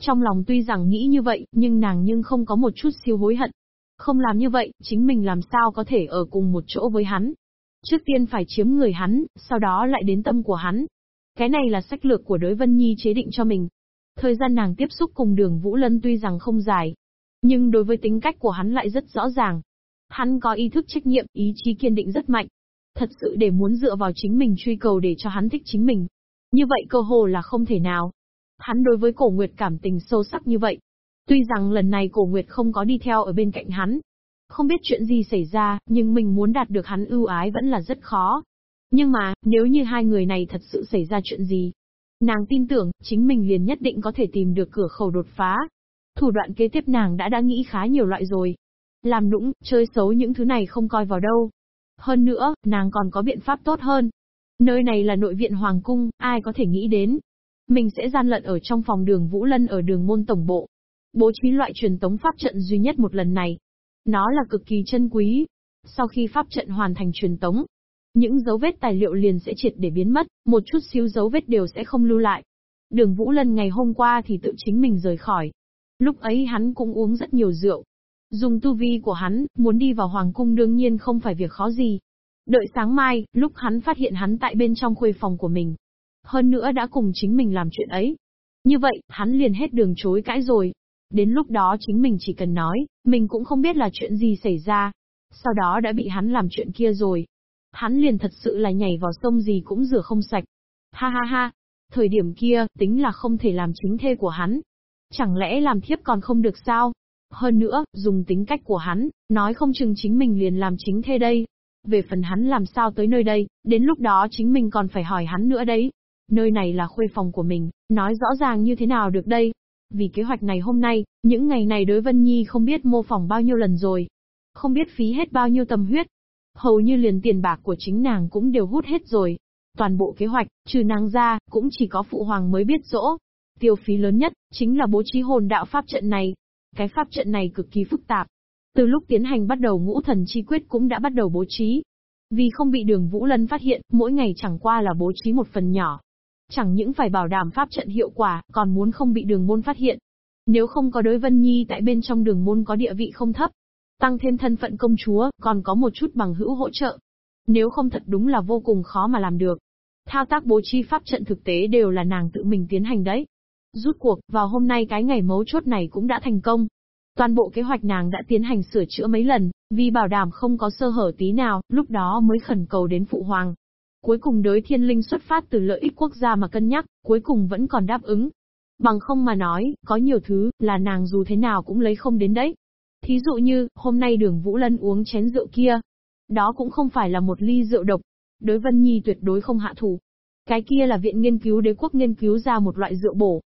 Trong lòng tuy rằng nghĩ như vậy, nhưng nàng nhưng không có một chút siêu hối hận. Không làm như vậy, chính mình làm sao có thể ở cùng một chỗ với hắn. Trước tiên phải chiếm người hắn, sau đó lại đến tâm của hắn. Cái này là sách lược của đối Vân Nhi chế định cho mình. Thời gian nàng tiếp xúc cùng đường Vũ Lân tuy rằng không dài. Nhưng đối với tính cách của hắn lại rất rõ ràng. Hắn có ý thức trách nhiệm, ý chí kiên định rất mạnh. Thật sự để muốn dựa vào chính mình truy cầu để cho hắn thích chính mình. Như vậy cơ hồ là không thể nào. Hắn đối với cổ nguyệt cảm tình sâu sắc như vậy. Tuy rằng lần này cổ nguyệt không có đi theo ở bên cạnh hắn. Không biết chuyện gì xảy ra, nhưng mình muốn đạt được hắn ưu ái vẫn là rất khó. Nhưng mà, nếu như hai người này thật sự xảy ra chuyện gì, nàng tin tưởng, chính mình liền nhất định có thể tìm được cửa khẩu đột phá. Thủ đoạn kế tiếp nàng đã đã nghĩ khá nhiều loại rồi. Làm đũng, chơi xấu những thứ này không coi vào đâu. Hơn nữa, nàng còn có biện pháp tốt hơn. Nơi này là nội viện Hoàng Cung, ai có thể nghĩ đến. Mình sẽ gian lận ở trong phòng đường Vũ Lân ở đường môn tổng bộ. Bố trí loại truyền tống pháp trận duy nhất một lần này. Nó là cực kỳ chân quý. Sau khi pháp trận hoàn thành truyền tống, những dấu vết tài liệu liền sẽ triệt để biến mất, một chút xíu dấu vết đều sẽ không lưu lại. Đường Vũ Lân ngày hôm qua thì tự chính mình rời khỏi. Lúc ấy hắn cũng uống rất nhiều rượu. Dùng tu vi của hắn, muốn đi vào Hoàng Cung đương nhiên không phải việc khó gì. Đợi sáng mai, lúc hắn phát hiện hắn tại bên trong khuê phòng của mình. Hơn nữa đã cùng chính mình làm chuyện ấy. Như vậy, hắn liền hết đường chối cãi rồi. Đến lúc đó chính mình chỉ cần nói, mình cũng không biết là chuyện gì xảy ra. Sau đó đã bị hắn làm chuyện kia rồi. Hắn liền thật sự là nhảy vào sông gì cũng rửa không sạch. Ha ha ha, thời điểm kia, tính là không thể làm chính thê của hắn. Chẳng lẽ làm thiếp còn không được sao? Hơn nữa, dùng tính cách của hắn, nói không chừng chính mình liền làm chính thê đây. Về phần hắn làm sao tới nơi đây, đến lúc đó chính mình còn phải hỏi hắn nữa đấy. Nơi này là khuê phòng của mình, nói rõ ràng như thế nào được đây? Vì kế hoạch này hôm nay, những ngày này đối Vân Nhi không biết mô phỏng bao nhiêu lần rồi. Không biết phí hết bao nhiêu tâm huyết, Hầu như liền tiền bạc của chính nàng cũng đều hút hết rồi. Toàn bộ kế hoạch, trừ nàng ra, cũng chỉ có phụ hoàng mới biết rõ. Tiêu phí lớn nhất, chính là bố trí hồn đạo pháp trận này. Cái pháp trận này cực kỳ phức tạp. Từ lúc tiến hành bắt đầu ngũ thần chi quyết cũng đã bắt đầu bố trí. Vì không bị đường Vũ Lân phát hiện, mỗi ngày chẳng qua là bố trí một phần nhỏ. Chẳng những phải bảo đảm pháp trận hiệu quả, còn muốn không bị đường môn phát hiện. Nếu không có đối Vân Nhi tại bên trong đường môn có địa vị không thấp, Tăng thêm thân phận công chúa, còn có một chút bằng hữu hỗ trợ. Nếu không thật đúng là vô cùng khó mà làm được. Thao tác bố trí pháp trận thực tế đều là nàng tự mình tiến hành đấy. Rút cuộc, vào hôm nay cái ngày mấu chốt này cũng đã thành công. Toàn bộ kế hoạch nàng đã tiến hành sửa chữa mấy lần, vì bảo đảm không có sơ hở tí nào, lúc đó mới khẩn cầu đến phụ hoàng. Cuối cùng đới thiên linh xuất phát từ lợi ích quốc gia mà cân nhắc, cuối cùng vẫn còn đáp ứng. Bằng không mà nói, có nhiều thứ, là nàng dù thế nào cũng lấy không đến đấy. Thí dụ như, hôm nay đường Vũ Lân uống chén rượu kia. Đó cũng không phải là một ly rượu độc. Đối Vân Nhi tuyệt đối không hạ thủ. Cái kia là viện nghiên cứu đế quốc nghiên cứu ra một loại rượu bổ.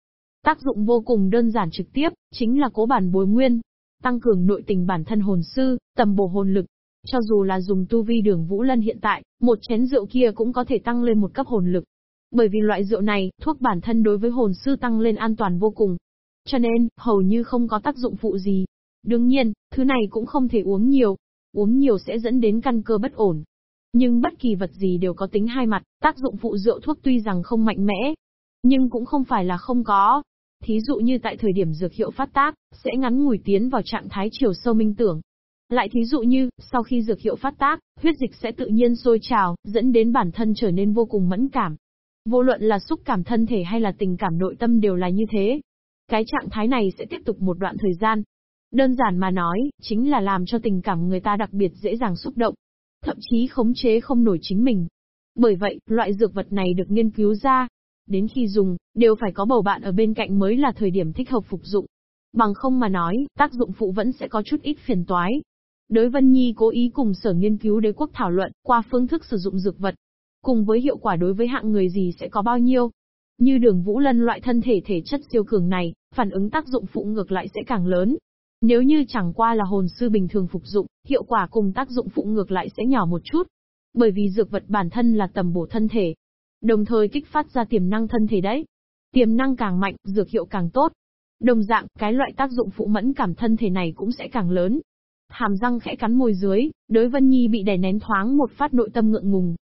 Tác dụng vô cùng đơn giản trực tiếp, chính là cố bản bồi nguyên. Tăng cường nội tình bản thân hồn sư, tầm bổ hồn lực. Cho dù là dùng tu vi đường Vũ Lân hiện tại, một chén rượu kia cũng có thể tăng lên một cấp hồn lực. Bởi vì loại rượu này, thuốc bản thân đối với hồn sư tăng lên an toàn vô cùng. Cho nên, hầu như không có tác dụng phụ gì. Đương nhiên, thứ này cũng không thể uống nhiều. Uống nhiều sẽ dẫn đến căn cơ bất ổn. Nhưng bất kỳ vật gì đều có tính hai mặt, tác dụng phụ rượu thuốc tuy rằng không mạnh mẽ, nhưng cũng không phải là không có. Thí dụ như tại thời điểm dược hiệu phát tác, sẽ ngắn ngủi tiến vào trạng thái chiều sâu minh tưởng. Lại thí dụ như, sau khi dược hiệu phát tác, huyết dịch sẽ tự nhiên sôi trào, dẫn đến bản thân trở nên vô cùng mẫn cảm. Vô luận là xúc cảm thân thể hay là tình cảm nội tâm đều là như thế. Cái trạng thái này sẽ tiếp tục một đoạn thời gian, Đơn giản mà nói, chính là làm cho tình cảm người ta đặc biệt dễ dàng xúc động, thậm chí khống chế không nổi chính mình. Bởi vậy, loại dược vật này được nghiên cứu ra. Đến khi dùng, đều phải có bầu bạn ở bên cạnh mới là thời điểm thích hợp phục dụng. Bằng không mà nói, tác dụng phụ vẫn sẽ có chút ít phiền toái. Đối Vân Nhi cố ý cùng sở nghiên cứu đế quốc thảo luận qua phương thức sử dụng dược vật. Cùng với hiệu quả đối với hạng người gì sẽ có bao nhiêu. Như đường Vũ Lân loại thân thể thể chất siêu cường này, phản ứng tác dụng phụ ngược lại sẽ càng lớn. Nếu như chẳng qua là hồn sư bình thường phục dụng, hiệu quả cùng tác dụng phụ ngược lại sẽ nhỏ một chút. Bởi vì dược vật bản thân là tầm bổ thân thể. Đồng thời kích phát ra tiềm năng thân thể đấy. Tiềm năng càng mạnh, dược hiệu càng tốt. Đồng dạng, cái loại tác dụng phụ mẫn cảm thân thể này cũng sẽ càng lớn. Hàm răng khẽ cắn môi dưới, đối Vân Nhi bị đè nén thoáng một phát nội tâm ngượng ngùng.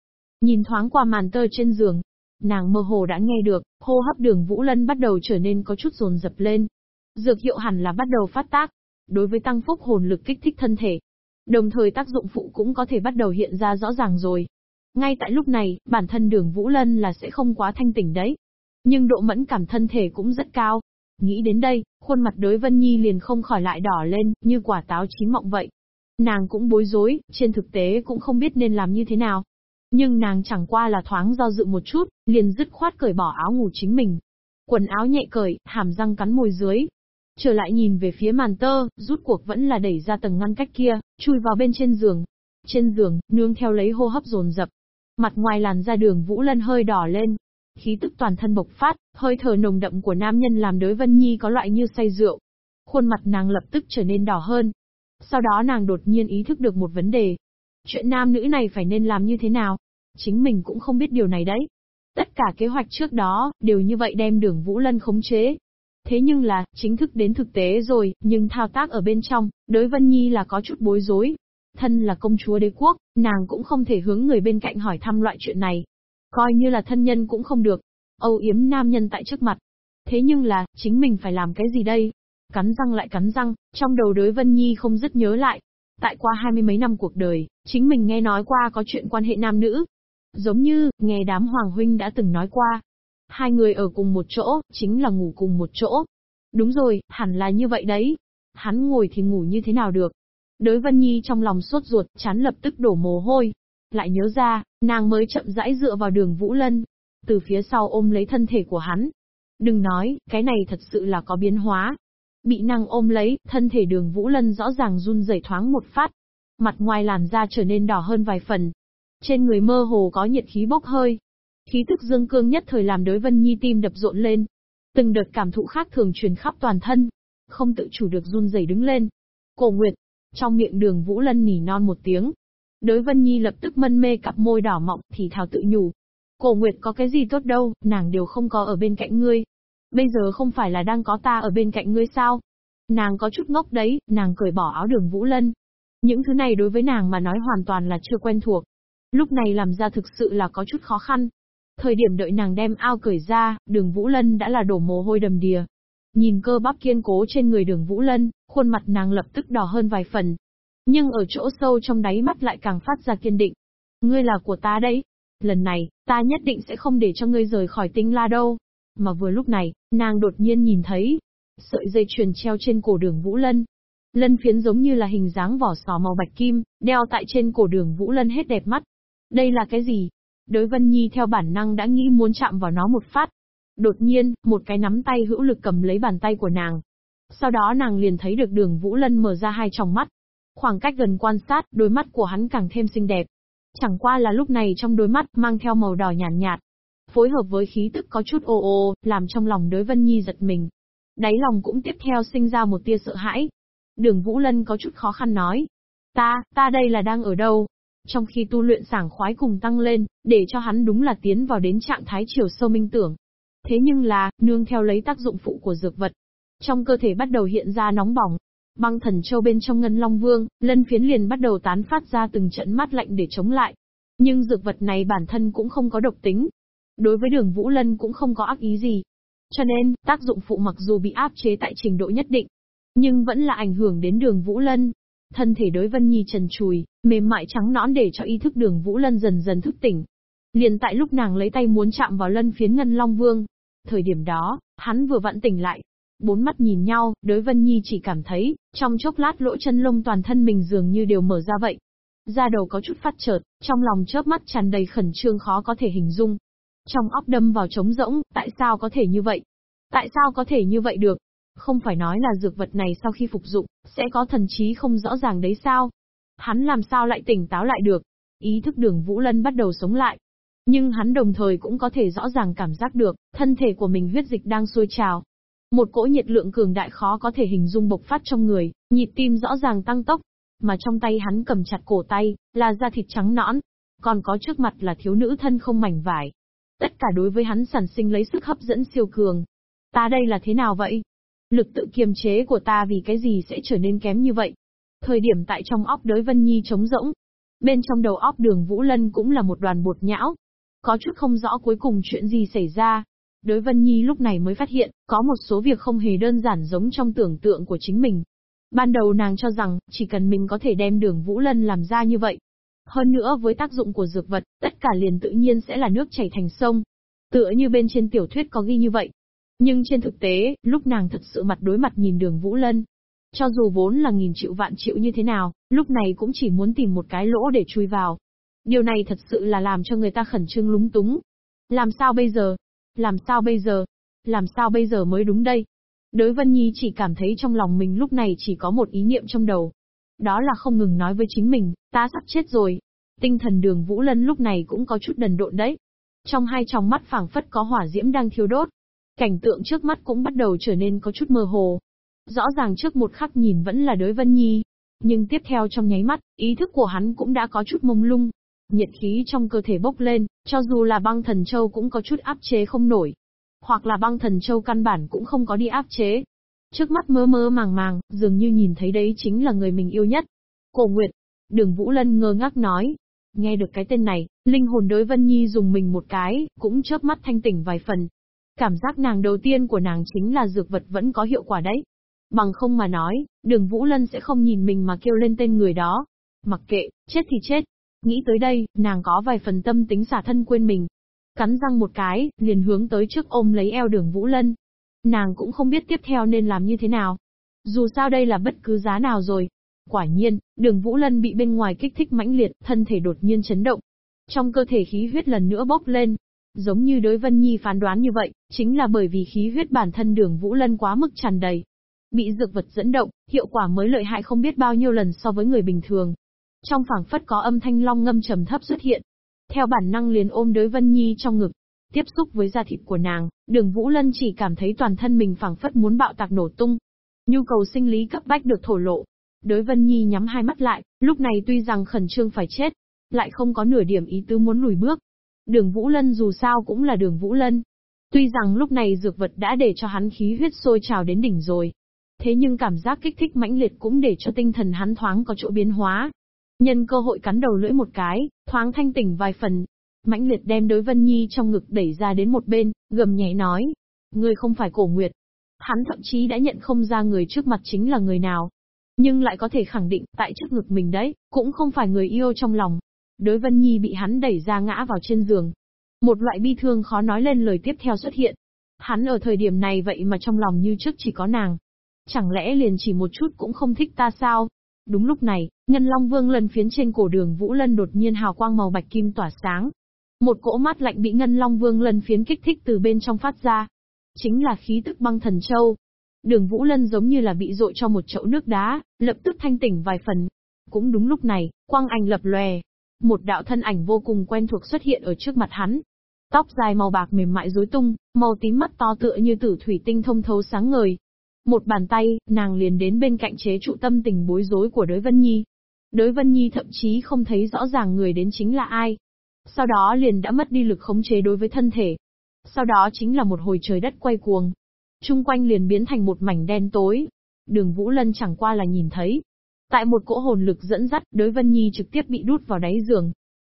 Nhìn thoáng qua màn tơ trên giường, nàng mơ hồ đã nghe được, hô hấp đường Vũ Lân bắt đầu trở nên có chút rồn dập lên. Dược hiệu hẳn là bắt đầu phát tác, đối với tăng phúc hồn lực kích thích thân thể. Đồng thời tác dụng phụ cũng có thể bắt đầu hiện ra rõ ràng rồi. Ngay tại lúc này, bản thân đường Vũ Lân là sẽ không quá thanh tỉnh đấy. Nhưng độ mẫn cảm thân thể cũng rất cao. Nghĩ đến đây, khuôn mặt đối Vân Nhi liền không khỏi lại đỏ lên, như quả táo chín mọng vậy. Nàng cũng bối rối, trên thực tế cũng không biết nên làm như thế nào. Nhưng nàng chẳng qua là thoáng do dự một chút, liền dứt khoát cởi bỏ áo ngủ chính mình. Quần áo nhẹ cởi, hàm răng cắn môi dưới. Trở lại nhìn về phía màn tơ, rút cuộc vẫn là đẩy ra tầng ngăn cách kia, chui vào bên trên giường. Trên giường, nương theo lấy hô hấp dồn dập. Mặt ngoài làn da đường Vũ Lân hơi đỏ lên, khí tức toàn thân bộc phát, hơi thở nồng đậm của nam nhân làm đối Vân Nhi có loại như say rượu. Khuôn mặt nàng lập tức trở nên đỏ hơn. Sau đó nàng đột nhiên ý thức được một vấn đề. Chuyện nam nữ này phải nên làm như thế nào? Chính mình cũng không biết điều này đấy. Tất cả kế hoạch trước đó, đều như vậy đem đường Vũ Lân khống chế. Thế nhưng là, chính thức đến thực tế rồi, nhưng thao tác ở bên trong, đối Vân Nhi là có chút bối rối. Thân là công chúa đế quốc, nàng cũng không thể hướng người bên cạnh hỏi thăm loại chuyện này. Coi như là thân nhân cũng không được. Âu yếm nam nhân tại trước mặt. Thế nhưng là, chính mình phải làm cái gì đây? Cắn răng lại cắn răng, trong đầu đối Vân Nhi không dứt nhớ lại. Tại qua hai mươi mấy năm cuộc đời, chính mình nghe nói qua có chuyện quan hệ nam nữ. Giống như, nghe đám Hoàng Huynh đã từng nói qua. Hai người ở cùng một chỗ, chính là ngủ cùng một chỗ. Đúng rồi, hẳn là như vậy đấy. Hắn ngồi thì ngủ như thế nào được. Đối Vân Nhi trong lòng sốt ruột, chán lập tức đổ mồ hôi. Lại nhớ ra, nàng mới chậm rãi dựa vào đường Vũ Lân. Từ phía sau ôm lấy thân thể của hắn. Đừng nói, cái này thật sự là có biến hóa. Bị nàng ôm lấy, thân thể đường Vũ Lân rõ ràng run rẩy thoáng một phát. Mặt ngoài làn da trở nên đỏ hơn vài phần. Trên người mơ hồ có nhiệt khí bốc hơi. Khí tức dương cương nhất thời làm đối Vân Nhi tim đập rộn lên. Từng đợt cảm thụ khác thường truyền khắp toàn thân. Không tự chủ được run rẩy đứng lên. Cổ Nguyệt, trong miệng đường Vũ Lân nỉ non một tiếng, Đối Vân Nhi lập tức mân mê cặp môi đỏ mọng, thì thào tự nhủ. Cổ Nguyệt có cái gì tốt đâu, nàng đều không có ở bên cạnh ngươi. Bây giờ không phải là đang có ta ở bên cạnh ngươi sao? Nàng có chút ngốc đấy, nàng cởi bỏ áo đường Vũ Lân. Những thứ này đối với nàng mà nói hoàn toàn là chưa quen thuộc. Lúc này làm ra thực sự là có chút khó khăn. Thời điểm đợi nàng đem ao cởi ra, đường Vũ Lân đã là đổ mồ hôi đầm đìa. Nhìn cơ bắp kiên cố trên người đường Vũ Lân, khuôn mặt nàng lập tức đỏ hơn vài phần, nhưng ở chỗ sâu trong đáy mắt lại càng phát ra kiên định. Ngươi là của ta đấy. Lần này, ta nhất định sẽ không để cho ngươi rời khỏi tinh la đâu. Mà vừa lúc này, nàng đột nhiên nhìn thấy, sợi dây chuyền treo trên cổ đường Vũ Lân. Lân phiến giống như là hình dáng vỏ sò màu bạch kim, đeo tại trên cổ đường Vũ Lân hết đẹp mắt. Đây là cái gì? Đối Vân Nhi theo bản năng đã nghĩ muốn chạm vào nó một phát. Đột nhiên, một cái nắm tay hữu lực cầm lấy bàn tay của nàng. Sau đó nàng liền thấy được đường Vũ Lân mở ra hai tròng mắt, Khoảng cách gần quan sát, đôi mắt của hắn càng thêm xinh đẹp. Chẳng qua là lúc này trong đôi mắt mang theo màu đỏ nhàn nhạt, nhạt. Phối hợp với khí tức có chút ô ô, làm trong lòng đối Vân Nhi giật mình. Đáy lòng cũng tiếp theo sinh ra một tia sợ hãi. Đường Vũ Lân có chút khó khăn nói. Ta, ta đây là đang ở đâu? Trong khi tu luyện sảng khoái cùng tăng lên, để cho hắn đúng là tiến vào đến trạng thái chiều sâu minh tưởng. Thế nhưng là, nương theo lấy tác dụng phụ của dược vật. Trong cơ thể bắt đầu hiện ra nóng bỏng, Băng thần châu bên trong ngân long vương, lân phiến liền bắt đầu tán phát ra từng trận mát lạnh để chống lại. Nhưng dược vật này bản thân cũng không có độc tính. Đối với đường Vũ Lân cũng không có ác ý gì. Cho nên, tác dụng phụ mặc dù bị áp chế tại trình độ nhất định, nhưng vẫn là ảnh hưởng đến đường Vũ Lân. Thân thể đối Vân Nhi trần trùi, mềm mại trắng nõn để cho ý thức đường Vũ Lân dần dần thức tỉnh. Liền tại lúc nàng lấy tay muốn chạm vào lân phiến ngân long vương. Thời điểm đó, hắn vừa vặn tỉnh lại, Bốn mắt nhìn nhau, đối Vân Nhi chỉ cảm thấy, trong chốc lát lỗ chân lông toàn thân mình dường như đều mở ra vậy. Da đầu có chút phát chợt, trong lòng chớp mắt tràn đầy khẩn trương khó có thể hình dung. Trong óc đâm vào trống rỗng, tại sao có thể như vậy? Tại sao có thể như vậy được? Không phải nói là dược vật này sau khi phục dụng, sẽ có thần trí không rõ ràng đấy sao? Hắn làm sao lại tỉnh táo lại được? Ý thức đường Vũ Lân bắt đầu sống lại. Nhưng hắn đồng thời cũng có thể rõ ràng cảm giác được, thân thể của mình huyết dịch đang sôi trào, một cỗ nhiệt lượng cường đại khó có thể hình dung bộc phát trong người, nhịp tim rõ ràng tăng tốc. Mà trong tay hắn cầm chặt cổ tay, là da thịt trắng nõn. Còn có trước mặt là thiếu nữ thân không mảnh vải. Tất cả đối với hắn sản sinh lấy sức hấp dẫn siêu cường. Ta đây là thế nào vậy? Lực tự kiềm chế của ta vì cái gì sẽ trở nên kém như vậy? Thời điểm tại trong óc đới Vân Nhi trống rỗng. Bên trong đầu óc đường Vũ Lân cũng là một đoàn bột nhão. Có chút không rõ cuối cùng chuyện gì xảy ra, Đối Vân Nhi lúc này mới phát hiện, có một số việc không hề đơn giản giống trong tưởng tượng của chính mình. Ban đầu nàng cho rằng, chỉ cần mình có thể đem đường Vũ Lân làm ra như vậy. Hơn nữa với tác dụng của dược vật, tất cả liền tự nhiên sẽ là nước chảy thành sông. Tựa như bên trên tiểu thuyết có ghi như vậy. Nhưng trên thực tế, lúc nàng thật sự mặt đối mặt nhìn đường Vũ Lân, cho dù vốn là nghìn triệu vạn triệu như thế nào, lúc này cũng chỉ muốn tìm một cái lỗ để chui vào. Điều này thật sự là làm cho người ta khẩn trương lúng túng. Làm sao bây giờ? Làm sao bây giờ? Làm sao bây giờ mới đúng đây? Đối Vân Nhi chỉ cảm thấy trong lòng mình lúc này chỉ có một ý niệm trong đầu. Đó là không ngừng nói với chính mình, ta sắp chết rồi. Tinh thần đường Vũ Lân lúc này cũng có chút đần độn đấy. Trong hai tròng mắt phảng phất có hỏa diễm đang thiêu đốt. Cảnh tượng trước mắt cũng bắt đầu trở nên có chút mơ hồ. Rõ ràng trước một khắc nhìn vẫn là đối Vân Nhi. Nhưng tiếp theo trong nháy mắt, ý thức của hắn cũng đã có chút mông lung. Nhiệt khí trong cơ thể bốc lên, cho dù là băng thần châu cũng có chút áp chế không nổi. Hoặc là băng thần châu căn bản cũng không có đi áp chế. Trước mắt mơ mơ màng màng, dường như nhìn thấy đấy chính là người mình yêu nhất. Cổ Nguyệt. Đường Vũ Lân ngơ ngác nói. Nghe được cái tên này, linh hồn đối Vân Nhi dùng mình một cái, cũng chớp mắt thanh tỉnh vài phần. Cảm giác nàng đầu tiên của nàng chính là dược vật vẫn có hiệu quả đấy. Bằng không mà nói, đường Vũ Lân sẽ không nhìn mình mà kêu lên tên người đó. Mặc kệ, chết thì chết. Nghĩ tới đây, nàng có vài phần tâm tính xả thân quên mình. Cắn răng một cái, liền hướng tới trước ôm lấy eo đường Vũ Lân. Nàng cũng không biết tiếp theo nên làm như thế nào. Dù sao đây là bất cứ giá nào rồi. Quả nhiên, đường Vũ Lân bị bên ngoài kích thích mãnh liệt, thân thể đột nhiên chấn động. Trong cơ thể khí huyết lần nữa bốc lên, Giống như đối Vân Nhi phán đoán như vậy, chính là bởi vì khí huyết bản thân đường Vũ Lân quá mức tràn đầy. Bị dược vật dẫn động, hiệu quả mới lợi hại không biết bao nhiêu lần so với người bình thường. Trong phảng phất có âm thanh long ngâm trầm thấp xuất hiện. Theo bản năng liền ôm đối Vân Nhi trong ngực. Tiếp xúc với da thịt của nàng, đường Vũ Lân chỉ cảm thấy toàn thân mình phảng phất muốn bạo tạc nổ tung. Nhu cầu sinh lý cấp bách được thổ lộ. Đối Vân Nhi nhắm hai mắt lại, lúc này tuy rằng khẩn trương phải chết, lại không có nửa điểm ý tứ muốn lùi bước. Đường Vũ Lân dù sao cũng là đường Vũ Lân. Tuy rằng lúc này dược vật đã để cho hắn khí huyết sôi trào đến đỉnh rồi. Thế nhưng cảm giác kích thích mãnh liệt cũng để cho tinh thần hắn thoáng có chỗ biến hóa. Nhân cơ hội cắn đầu lưỡi một cái, thoáng thanh tỉnh vài phần. Mãnh liệt đem đối Vân Nhi trong ngực đẩy ra đến một bên, gầm nhẹ nói. Người không phải cổ nguyệt. Hắn thậm chí đã nhận không ra người trước mặt chính là người nào. Nhưng lại có thể khẳng định, tại trước ngực mình đấy, cũng không phải người yêu trong lòng, Đối Vân Nhi bị hắn đẩy ra ngã vào trên giường. Một loại bi thương khó nói lên lời tiếp theo xuất hiện. Hắn ở thời điểm này vậy mà trong lòng như trước chỉ có nàng. Chẳng lẽ liền chỉ một chút cũng không thích ta sao? Đúng lúc này, Ngân Long Vương lần phiến trên cổ đường Vũ Lân đột nhiên hào quang màu bạch kim tỏa sáng. Một cỗ mát lạnh bị Ngân Long Vương lần phiến kích thích từ bên trong phát ra. Chính là khí tức băng thần châu. Đường Vũ Lân giống như là bị dội cho một chậu nước đá, lập tức thanh tỉnh vài phần. Cũng đúng lúc này, quang ảnh lập lòe, một đạo thân ảnh vô cùng quen thuộc xuất hiện ở trước mặt hắn. Tóc dài màu bạc mềm mại rối tung, màu tím mắt to tựa như tử thủy tinh thông thấu sáng ngời. Một bàn tay, nàng liền đến bên cạnh chế trụ tâm tình bối rối của đối Vân Nhi. Đối Vân Nhi thậm chí không thấy rõ ràng người đến chính là ai. Sau đó liền đã mất đi lực khống chế đối với thân thể. Sau đó chính là một hồi trời đất quay cuồng. Trung quanh liền biến thành một mảnh đen tối. Đường Vũ Lân chẳng qua là nhìn thấy, Tại một cỗ hồn lực dẫn dắt, đối Vân Nhi trực tiếp bị đút vào đáy giường.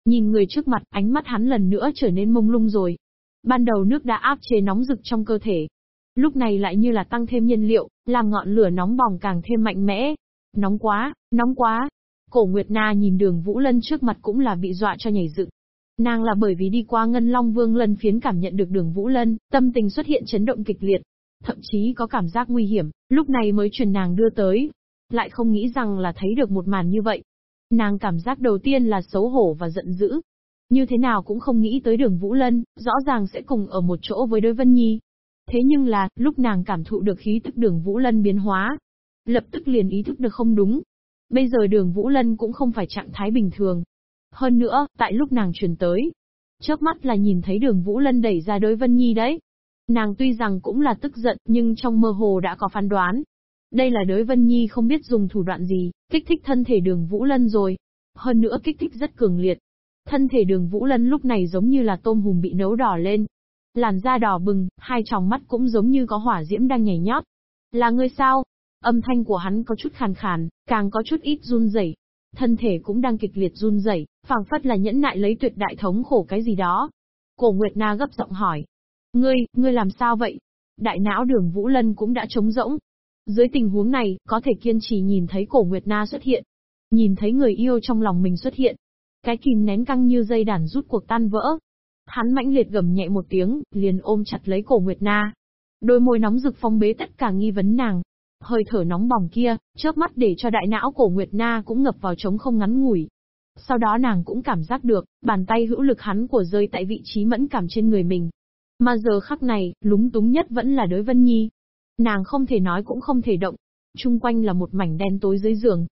Nhìn người trước mặt, ánh mắt hắn lần nữa trở nên mông lung rồi. Ban đầu nước đã áp chế nóng rực trong cơ thể. Lúc này lại như là tăng thêm nhiên liệu, làm ngọn lửa nóng bỏng càng thêm mạnh mẽ. Nóng quá, nóng quá. Cổ Nguyệt Na nhìn đường Vũ Lân trước mặt cũng là bị dọa cho nhảy dựng. Nàng là bởi vì đi qua Ngân Long Vương lần phiến cảm nhận được đường Vũ Lân, tâm tình xuất hiện chấn động kịch liệt. Thậm chí có cảm giác nguy hiểm, lúc này mới truyền nàng đưa tới, lại không nghĩ rằng là thấy được một màn như vậy. Nàng cảm giác đầu tiên là xấu hổ và giận dữ. Như thế nào cũng không nghĩ tới đường Vũ Lân, rõ ràng sẽ cùng ở một chỗ với đối Vân Nhi. Thế nhưng là, lúc nàng cảm thụ được khí tức đường Vũ Lân biến hóa, lập tức liền ý thức được không đúng. Bây giờ đường Vũ Lân cũng không phải trạng thái bình thường. Hơn nữa, tại lúc nàng truyền tới, chớp mắt là nhìn thấy đường Vũ Lân đẩy ra đối Vân Nhi đấy. Nàng tuy rằng cũng là tức giận nhưng trong mơ hồ đã có phán đoán, đây là đối Vân Nhi không biết dùng thủ đoạn gì, kích thích thân thể đường Vũ Lân rồi. Hơn nữa kích thích rất cường liệt. Thân thể đường Vũ Lân lúc này giống như là tôm hùm bị nấu đỏ lên. Làn da đỏ bừng, hai tròng mắt cũng giống như có hỏa diễm đang nhảy nhót. Là ngươi sao? Âm thanh của hắn có chút khàn khàn, càng có chút ít run rẩy. Thân thể cũng đang kịch liệt run rẩy, phảng phất là nhẫn nại lấy tuyệt đại thống khổ cái gì đó. Cổ Nguyệt Na gấp giọng hỏi. Ngươi, ngươi làm sao vậy? Đại não đường Vũ Lân cũng đã trống rỗng, dưới tình huống này, có thể kiên trì nhìn thấy cổ Nguyệt Na xuất hiện. Nhìn thấy người yêu trong lòng mình xuất hiện. Cái kìm nén căng như dây đàn rút cuộc tan vỡ. Hắn mãnh liệt gầm nhẹ một tiếng, liền ôm chặt lấy cổ Nguyệt Na. Đôi môi nóng rực phong bế tất cả nghi vấn nàng. Hơi thở nóng bỏng kia, chớp mắt để cho đại não cổ Nguyệt Na cũng ngập vào trống không ngắn ngủi. Sau đó nàng cũng cảm giác được, bàn tay hữu lực hắn của rơi tại vị trí mẫn cảm trên người mình. Mà giờ khắc này, lúng túng nhất vẫn là đối Vân Nhi. Nàng không thể nói cũng không thể động. Trung quanh là một mảnh đen tối dưới giường.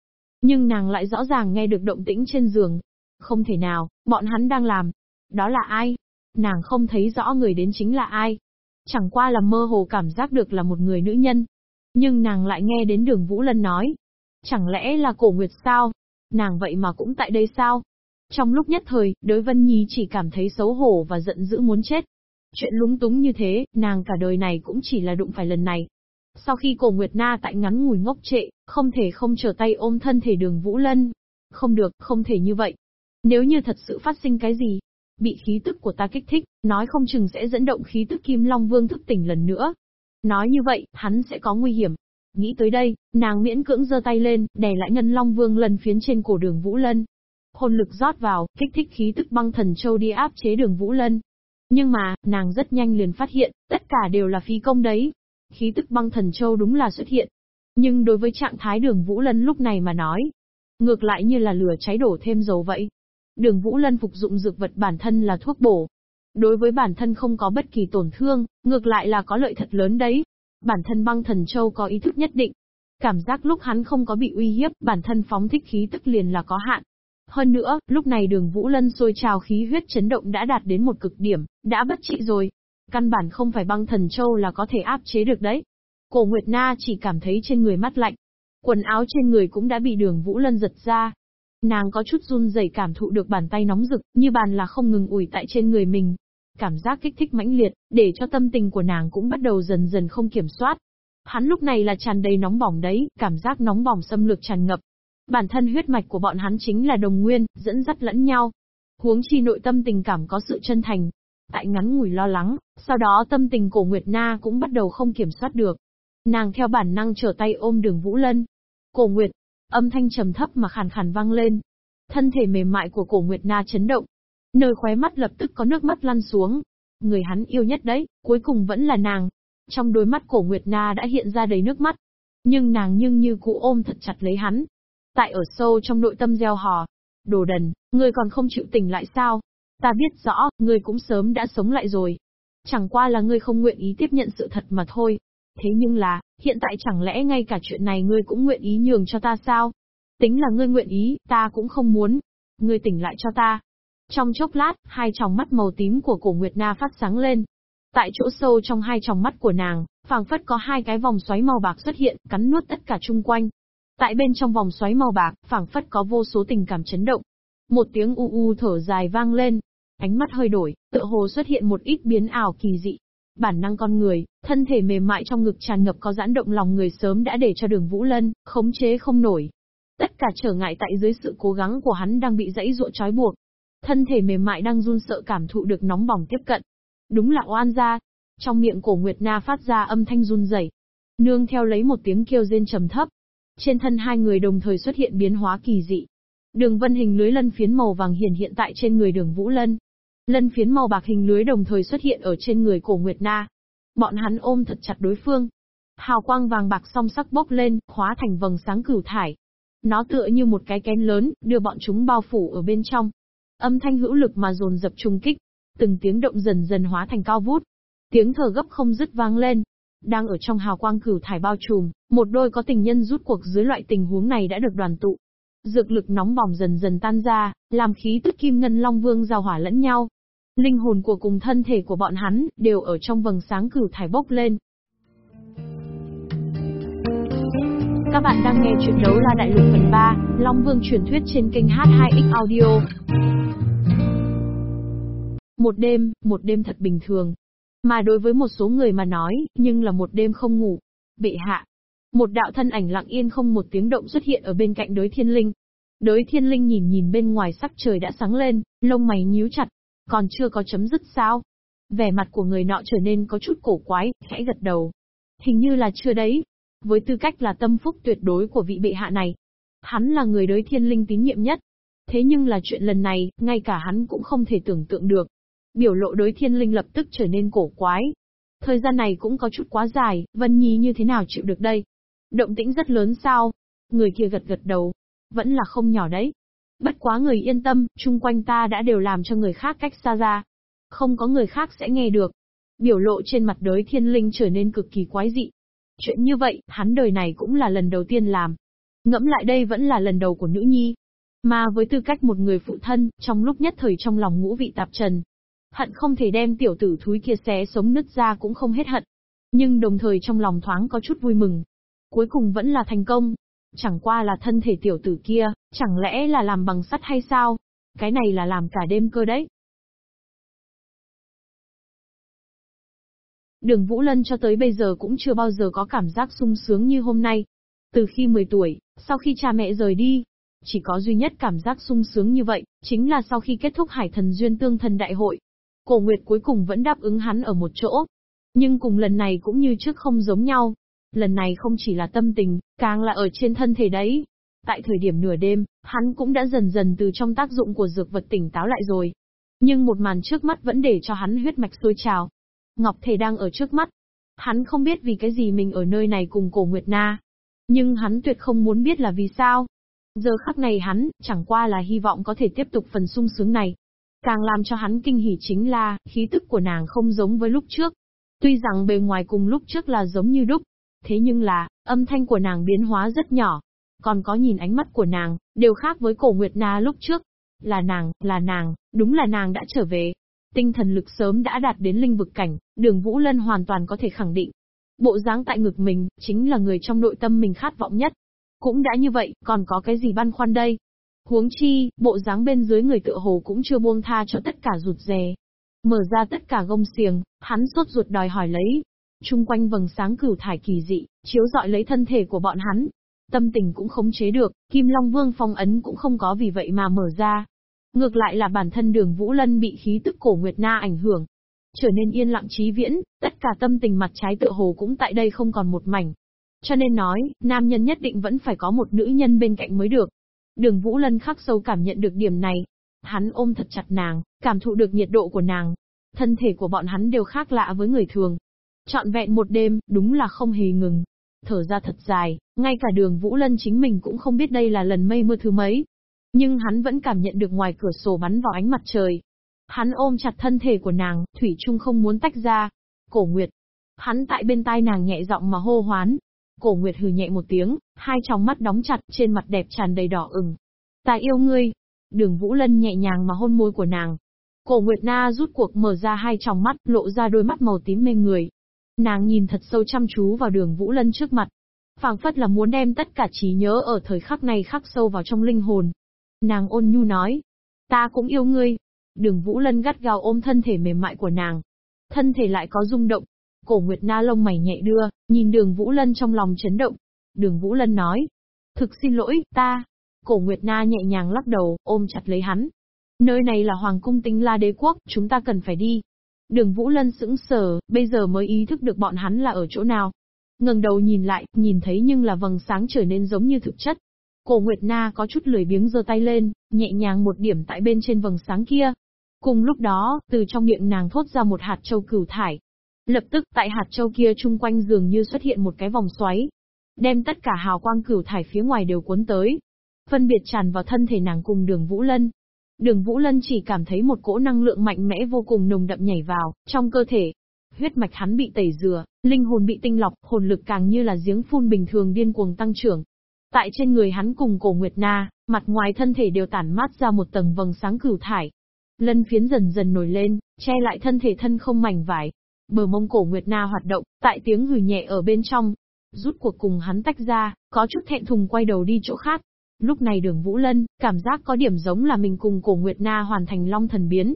Nhưng nàng lại rõ ràng nghe được động tĩnh trên giường. Không thể nào, bọn hắn đang làm. Đó là ai? Nàng không thấy rõ người đến chính là ai. Chẳng qua là mơ hồ cảm giác được là một người nữ nhân. Nhưng nàng lại nghe đến đường Vũ Lân nói. Chẳng lẽ là cổ nguyệt sao? Nàng vậy mà cũng tại đây sao? Trong lúc nhất thời, đối Vân Nhi chỉ cảm thấy xấu hổ và giận dữ muốn chết. Chuyện lúng túng như thế, nàng cả đời này cũng chỉ là đụng phải lần này. Sau khi cổ Nguyệt Na tại ngắn ngủi ngốc trệ, không thể không trở tay ôm thân thể đường Vũ Lân. Không được, không thể như vậy. Nếu như thật sự phát sinh cái gì, bị khí tức của ta kích thích, nói không chừng sẽ dẫn động khí tức Kim Long Vương thức tỉnh lần nữa. Nói như vậy, hắn sẽ có nguy hiểm. Nghĩ tới đây, nàng miễn cưỡng giơ tay lên, đè lại Ngân Long Vương lần phiến trên cổ đường Vũ Lân. Hồn lực rót vào, kích thích khí tức băng thần châu đi áp chế đường Vũ Lân. Nhưng mà, nàng rất nhanh liền phát hiện, tất cả đều là phí công đấy. Khí tức băng thần châu đúng là xuất hiện. Nhưng đối với trạng thái đường Vũ Lân lúc này mà nói, ngược lại như là lửa cháy đổ thêm dầu vậy. Đường Vũ Lân phục dụng dược vật bản thân là thuốc bổ. Đối với bản thân không có bất kỳ tổn thương, ngược lại là có lợi thật lớn đấy. Bản thân băng thần châu có ý thức nhất định. Cảm giác lúc hắn không có bị uy hiếp, bản thân phóng thích khí tức liền là có hạn. Hơn nữa, lúc này đường Vũ Lân sôi trào khí huyết chấn động đã đạt đến một cực điểm, đã bất trị rồi. Căn bản không phải băng thần châu là có thể áp chế được đấy. Cổ Nguyệt Na chỉ cảm thấy trên người mắt lạnh. Quần áo trên người cũng đã bị đường Vũ Lân giật ra, Nàng có chút run rẩy cảm thụ được bàn tay nóng rực, như bàn là không ngừng ủi tại trên người mình. Cảm giác kích thích mãnh liệt, để cho tâm tình của nàng cũng bắt đầu dần dần không kiểm soát. Hắn lúc này là tràn đầy nóng bỏng đấy, cảm giác nóng bỏng xâm lược tràn ngập. Bản thân huyết mạch của bọn hắn chính là đồng nguyên, dẫn dắt lẫn nhau. Huống chi nội tâm tình cảm có sự chân thành. Tại ngắn ngủi lo lắng, sau đó tâm tình cổ Nguyệt Na cũng bắt đầu không kiểm soát được. Nàng theo bản năng trở tay ôm đường Vũ Lân. Cổ Nguyệt, Âm thanh trầm thấp mà khàn khàn vang lên. Thân thể mềm mại của cổ Nguyệt Na chấn động. Nơi khóe mắt lập tức có nước mắt lăn xuống. Người hắn yêu nhất đấy, cuối cùng vẫn là nàng. Trong đôi mắt cổ Nguyệt Na đã hiện ra đầy nước mắt. Nhưng nàng nhưng như cũ ôm thật chặt lấy hắn. Tại ở sâu trong nội tâm gieo hò. Đồ đần, người còn không chịu tỉnh lại sao? Ta biết rõ, người cũng sớm đã sống lại rồi. Chẳng qua là ngươi không nguyện ý tiếp nhận sự thật mà thôi. Thế nhưng là, hiện tại chẳng lẽ ngay cả chuyện này ngươi cũng nguyện ý nhường cho ta sao? Tính là ngươi nguyện ý, ta cũng không muốn. Ngươi tỉnh lại cho ta. Trong chốc lát, hai tròng mắt màu tím của cổ Nguyệt Na phát sáng lên. Tại chỗ sâu trong hai tròng mắt của nàng, phảng phất có hai cái vòng xoáy màu bạc xuất hiện, cắn nuốt tất cả chung quanh. Tại bên trong vòng xoáy màu bạc, phảng phất có vô số tình cảm chấn động. Một tiếng u u thở dài vang lên. Ánh mắt hơi đổi, tựa hồ xuất hiện một ít biến ảo kỳ dị, Bản năng con người, thân thể mềm mại trong ngực tràn ngập có giãn động lòng người sớm đã để cho đường Vũ Lân, khống chế không nổi. Tất cả trở ngại tại dưới sự cố gắng của hắn đang bị dãy ruộng trói buộc. Thân thể mềm mại đang run sợ cảm thụ được nóng bỏng tiếp cận. Đúng là oan gia. Trong miệng cổ Nguyệt Na phát ra âm thanh run rẩy, Nương theo lấy một tiếng kêu rên trầm thấp. Trên thân hai người đồng thời xuất hiện biến hóa kỳ dị. Đường vân hình lưới lân phiến màu vàng hiển hiện tại trên người đường Vũ Lân, Lân phiến màu bạc hình lưới đồng thời xuất hiện ở trên người cổ Nguyệt Na. Bọn hắn ôm thật chặt đối phương. Hào quang vàng bạc song sắc bốc lên, hóa thành vầng sáng cửu thải. Nó tựa như một cái kén lớn, đưa bọn chúng bao phủ ở bên trong. Âm thanh hữu lực mà dồn dập trung kích. Từng tiếng động dần dần hóa thành cao vút. Tiếng thở gấp không dứt vang lên. Đang ở trong hào quang cửu thải bao trùm, một đôi có tình nhân rút cuộc dưới loại tình huống này đã được đoàn tụ. Dược lực nóng bỏng dần dần tan ra, làm khí tức kim ngân long vương giao hỏa lẫn nhau, Linh hồn của cùng thân thể của bọn hắn, đều ở trong vầng sáng cửu thải bốc lên. Các bạn đang nghe chuyện đấu la đại lục phần 3, Long Vương truyền thuyết trên kênh H2X Audio. Một đêm, một đêm thật bình thường. Mà đối với một số người mà nói, nhưng là một đêm không ngủ. Bệ hạ. Một đạo thân ảnh lặng yên không một tiếng động xuất hiện ở bên cạnh đối thiên linh. đối thiên linh nhìn nhìn bên ngoài sắc trời đã sáng lên, lông mày nhíu chặt, còn chưa có chấm dứt sao? Vẻ mặt của người nọ trở nên có chút cổ quái, khẽ gật đầu. Hình như là chưa đấy. Với tư cách là tâm phúc tuyệt đối của vị bệ hạ này. Hắn là người đối thiên linh tín nhiệm nhất. Thế nhưng là chuyện lần này, ngay cả hắn cũng không thể tưởng tượng được. Biểu lộ đối thiên linh lập tức trở nên cổ quái. Thời gian này cũng có chút quá dài, Vân Nhi như thế nào chịu được đây? Động tĩnh rất lớn sao? Người kia gật gật đầu. Vẫn là không nhỏ đấy. Bất quá người yên tâm, chung quanh ta đã đều làm cho người khác cách xa ra. Không có người khác sẽ nghe được. Biểu lộ trên mặt đới thiên linh trở nên cực kỳ quái dị. Chuyện như vậy, hắn đời này cũng là lần đầu tiên làm. Ngẫm lại đây vẫn là lần đầu của nữ nhi. Mà với tư cách một người phụ thân, trong lúc nhất thời trong lòng ngũ vị tạp trần. Hận không thể đem tiểu tử thúi kia xé sống nứt ra cũng không hết hận. Nhưng đồng thời trong lòng thoáng có chút vui mừng. Cuối cùng vẫn là thành công. Chẳng qua là thân thể tiểu tử kia, chẳng lẽ là làm bằng sắt hay sao? Cái này là làm cả đêm cơ đấy. Đường Vũ Lân cho tới bây giờ cũng chưa bao giờ có cảm giác sung sướng như hôm nay. Từ khi 10 tuổi, sau khi cha mẹ rời đi, chỉ có duy nhất cảm giác sung sướng như vậy, chính là sau khi kết thúc Hải Thần Duyên Tương Thần Đại hội. Cổ Nguyệt cuối cùng vẫn đáp ứng hắn ở một chỗ. Nhưng cùng lần này cũng như trước không giống nhau. Lần này không chỉ là tâm tình, càng là ở trên thân thể đấy. Tại thời điểm nửa đêm, hắn cũng đã dần dần từ trong tác dụng của dược vật tỉnh táo lại rồi. Nhưng một màn trước mắt vẫn để cho hắn huyết mạch sôi trào. Ngọc Thể đang ở trước mắt. Hắn không biết vì cái gì mình ở nơi này cùng cổ Nguyệt Na. Nhưng hắn tuyệt không muốn biết là vì sao. Giờ khắc này hắn, chẳng qua là hy vọng có thể tiếp tục phần sung sướng này. Càng làm cho hắn kinh hỉ chính là, khí tức của nàng không giống với lúc trước. Tuy rằng bề ngoài cùng lúc trước là giống như đúc, thế nhưng là, âm thanh của nàng biến hóa rất nhỏ. Còn có nhìn ánh mắt của nàng, đều khác với cổ Nguyệt Na lúc trước. Là nàng, là nàng, đúng là nàng đã trở về. Tinh thần lực sớm đã đạt đến linh vực cảnh, đường Vũ Lân hoàn toàn có thể khẳng định. Bộ dáng tại ngực mình, chính là người trong nội tâm mình khát vọng nhất. Cũng đã như vậy, còn có cái gì băn khoăn đây? Huống chi, bộ dáng bên dưới người tựa hồ cũng chưa buông tha cho tất cả rụt rè. Mở ra tất cả gông xiềng, hắn sốt ruột đòi hỏi lấy. Trung quanh vầng sáng cửu thải kỳ dị, chiếu dọi lấy thân thể của bọn hắn. Tâm tình cũng khống chế được, Kim Long Vương phong ấn cũng không có vì vậy mà mở ra. Ngược lại là bản thân đường Vũ Lân bị khí tức cổ Nguyệt Na ảnh hưởng. Trở nên yên lặng trí viễn, tất cả tâm tình mặt trái tựa hồ cũng tại đây không còn một mảnh. Cho nên nói, nam nhân nhất định vẫn phải có một nữ nhân bên cạnh mới được. Đường Vũ Lân khắc sâu cảm nhận được điểm này. Hắn ôm thật chặt nàng, cảm thụ được nhiệt độ của nàng. Thân thể của bọn hắn đều khác lạ với người thường. Chọn vẹn một đêm, đúng là không hề ngừng. Thở ra thật dài, ngay cả đường Vũ Lân chính mình cũng không biết đây là lần mây mưa thứ mấy. Nhưng hắn vẫn cảm nhận được ngoài cửa sổ bắn vào ánh mặt trời. Hắn ôm chặt thân thể của nàng, Thủy Trung không muốn tách ra. Cổ Nguyệt. Hắn tại bên tai nàng nhẹ giọng mà hô hoán, Cổ Nguyệt hừ nhẹ một tiếng, hai tròng mắt đóng chặt, trên mặt đẹp tràn đầy đỏ ửng. Ta yêu ngươi. Đường Vũ Lân nhẹ nhàng mà hôn môi của nàng. Cổ Nguyệt Na rút cuộc mở ra hai tròng mắt, lộ ra đôi mắt màu tím mê người. Nàng nhìn thật sâu chăm chú vào đường Vũ Lân trước mặt. phảng phất là muốn đem tất cả trí nhớ ở thời khắc này khắc sâu vào trong linh hồn. Nàng ôn nhu nói. Ta cũng yêu ngươi. Đường Vũ Lân gắt gao ôm thân thể mềm mại của nàng. Thân thể lại có rung động, Cổ Nguyệt Na lông mày nhẹ đưa, nhìn đường Vũ Lân trong lòng chấn động. Đường Vũ Lân nói. Thực xin lỗi, ta. Cổ Nguyệt Na nhẹ nhàng lắc đầu, ôm chặt lấy hắn. Nơi này là Hoàng cung tinh la đế quốc, chúng ta cần phải đi. Đường Vũ Lân sững sờ, bây giờ mới ý thức được bọn hắn là ở chỗ nào. ngẩng đầu nhìn lại, nhìn thấy nhưng là vầng sáng trở nên giống như thực chất. Cổ Nguyệt Na có chút lười biếng giơ tay lên, nhẹ nhàng một điểm tại bên trên vầng sáng kia. Cùng lúc đó, từ trong miệng nàng thốt ra một hạt châu cửu thải, Lập tức tại hạt châu kia chung quanh dường như xuất hiện một cái vòng xoáy. Đem tất cả hào quang cửu thải phía ngoài đều cuốn tới. Phân biệt tràn vào thân thể nàng cùng đường Vũ Lân. Đường Vũ Lân chỉ cảm thấy một cỗ năng lượng mạnh mẽ vô cùng nồng đậm nhảy vào, trong cơ thể. Huyết mạch hắn bị tẩy rửa, linh hồn bị tinh lọc, hồn lực càng như là giếng phun bình thường điên cuồng tăng trưởng. Tại trên người hắn cùng cổ Nguyệt Na, mặt ngoài thân thể đều tản mát ra một tầng vầng sáng cửu thải. Lân phiến dần dần nổi lên, che lại thân thể thân không mảnh vải, Bờ mông cổ Nguyệt Na hoạt động, tại tiếng hừ nhẹ ở bên trong. Rút cuộc cùng hắn tách ra, có chút thẹn thùng quay đầu đi chỗ khác. Lúc này đường Vũ Lân, cảm giác có điểm giống là mình cùng cổ Nguyệt Na hoàn thành long thần biến.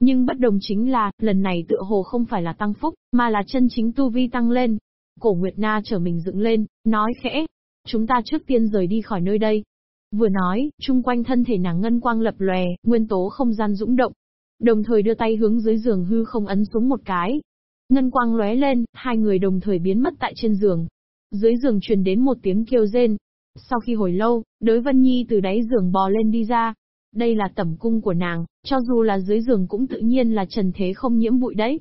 Nhưng bất đồng chính là, lần này tựa hồ không phải là tăng phúc, mà là chân chính tu vi tăng lên. Cổ Nguyệt Na trở mình dựng lên, nói khẽ. Chúng ta trước tiên rời đi khỏi nơi đây. Vừa nói, chung quanh thân thể nàng ngân quang lập lòe, nguyên tố không gian dũng động. Đồng thời đưa tay hướng dưới giường hư không ấn xuống một cái, Ngân quang lóe lên, hai người đồng thời biến mất tại trên giường. Dưới giường truyền đến một tiếng kêu rên. Sau khi hồi lâu, đới Vân Nhi từ đáy giường bò lên đi ra. Đây là tẩm cung của nàng, cho dù là dưới giường cũng tự nhiên là trần thế không nhiễm bụi đấy.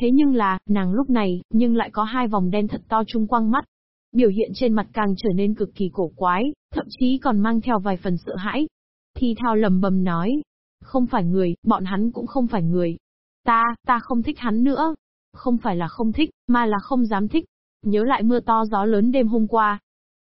Thế nhưng là, nàng lúc này, nhưng lại có hai vòng đen thật to trung quanh mắt. Biểu hiện trên mặt càng trở nên cực kỳ cổ quái, thậm chí còn mang theo vài phần sợ hãi. Thi thao lầm bầm nói, không phải người, bọn hắn cũng không phải người. Ta, ta không thích hắn nữa. Không phải là không thích, mà là không dám thích. Nhớ lại mưa to gió lớn đêm hôm qua.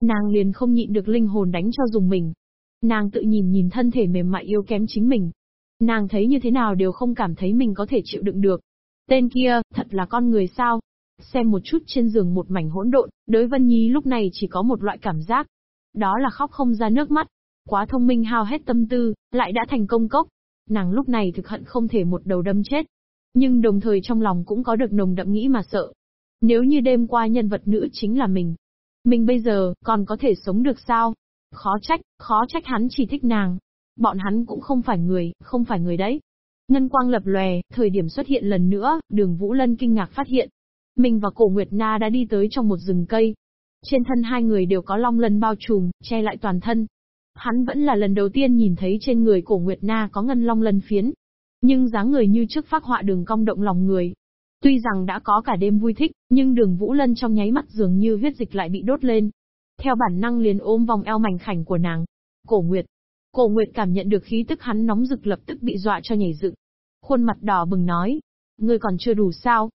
Nàng liền không nhịn được linh hồn đánh cho dùng mình. Nàng tự nhìn nhìn thân thể mềm mại yếu kém chính mình. Nàng thấy như thế nào đều không cảm thấy mình có thể chịu đựng được. Tên kia, thật là con người sao? Xem một chút trên giường một mảnh hỗn độn, đối Vân Nhi lúc này chỉ có một loại cảm giác. Đó là khóc không ra nước mắt. Quá thông minh hao hết tâm tư, lại đã thành công cốc. Nàng lúc này thực hận không thể một đầu đâm chết. Nhưng đồng thời trong lòng cũng có được nồng đậm nghĩ mà sợ. Nếu như đêm qua nhân vật nữ chính là mình. Mình bây giờ, còn có thể sống được sao? Khó trách, khó trách hắn chỉ thích nàng. Bọn hắn cũng không phải người, không phải người đấy. Ngân quang lập lòe, thời điểm xuất hiện lần nữa, đường Vũ Lân kinh ngạc phát hiện. Mình và cổ Nguyệt Na đã đi tới trong một rừng cây. Trên thân hai người đều có long lân bao trùm, che lại toàn thân. Hắn vẫn là lần đầu tiên nhìn thấy trên người cổ Nguyệt Na có ngân long lân phiến. Nhưng dáng người như trước phác họa đường cong động lòng người. Tuy rằng đã có cả đêm vui thích, nhưng đường Vũ Lân trong nháy mắt dường như huyết dịch lại bị đốt lên. Theo bản năng liền ôm vòng eo mảnh khảnh của nàng. Cổ Nguyệt, Cổ Nguyệt cảm nhận được khí tức hắn nóng rực lập tức bị dọa cho nhảy dựng. Khuôn mặt đỏ bừng nói, ngươi còn chưa đủ sao?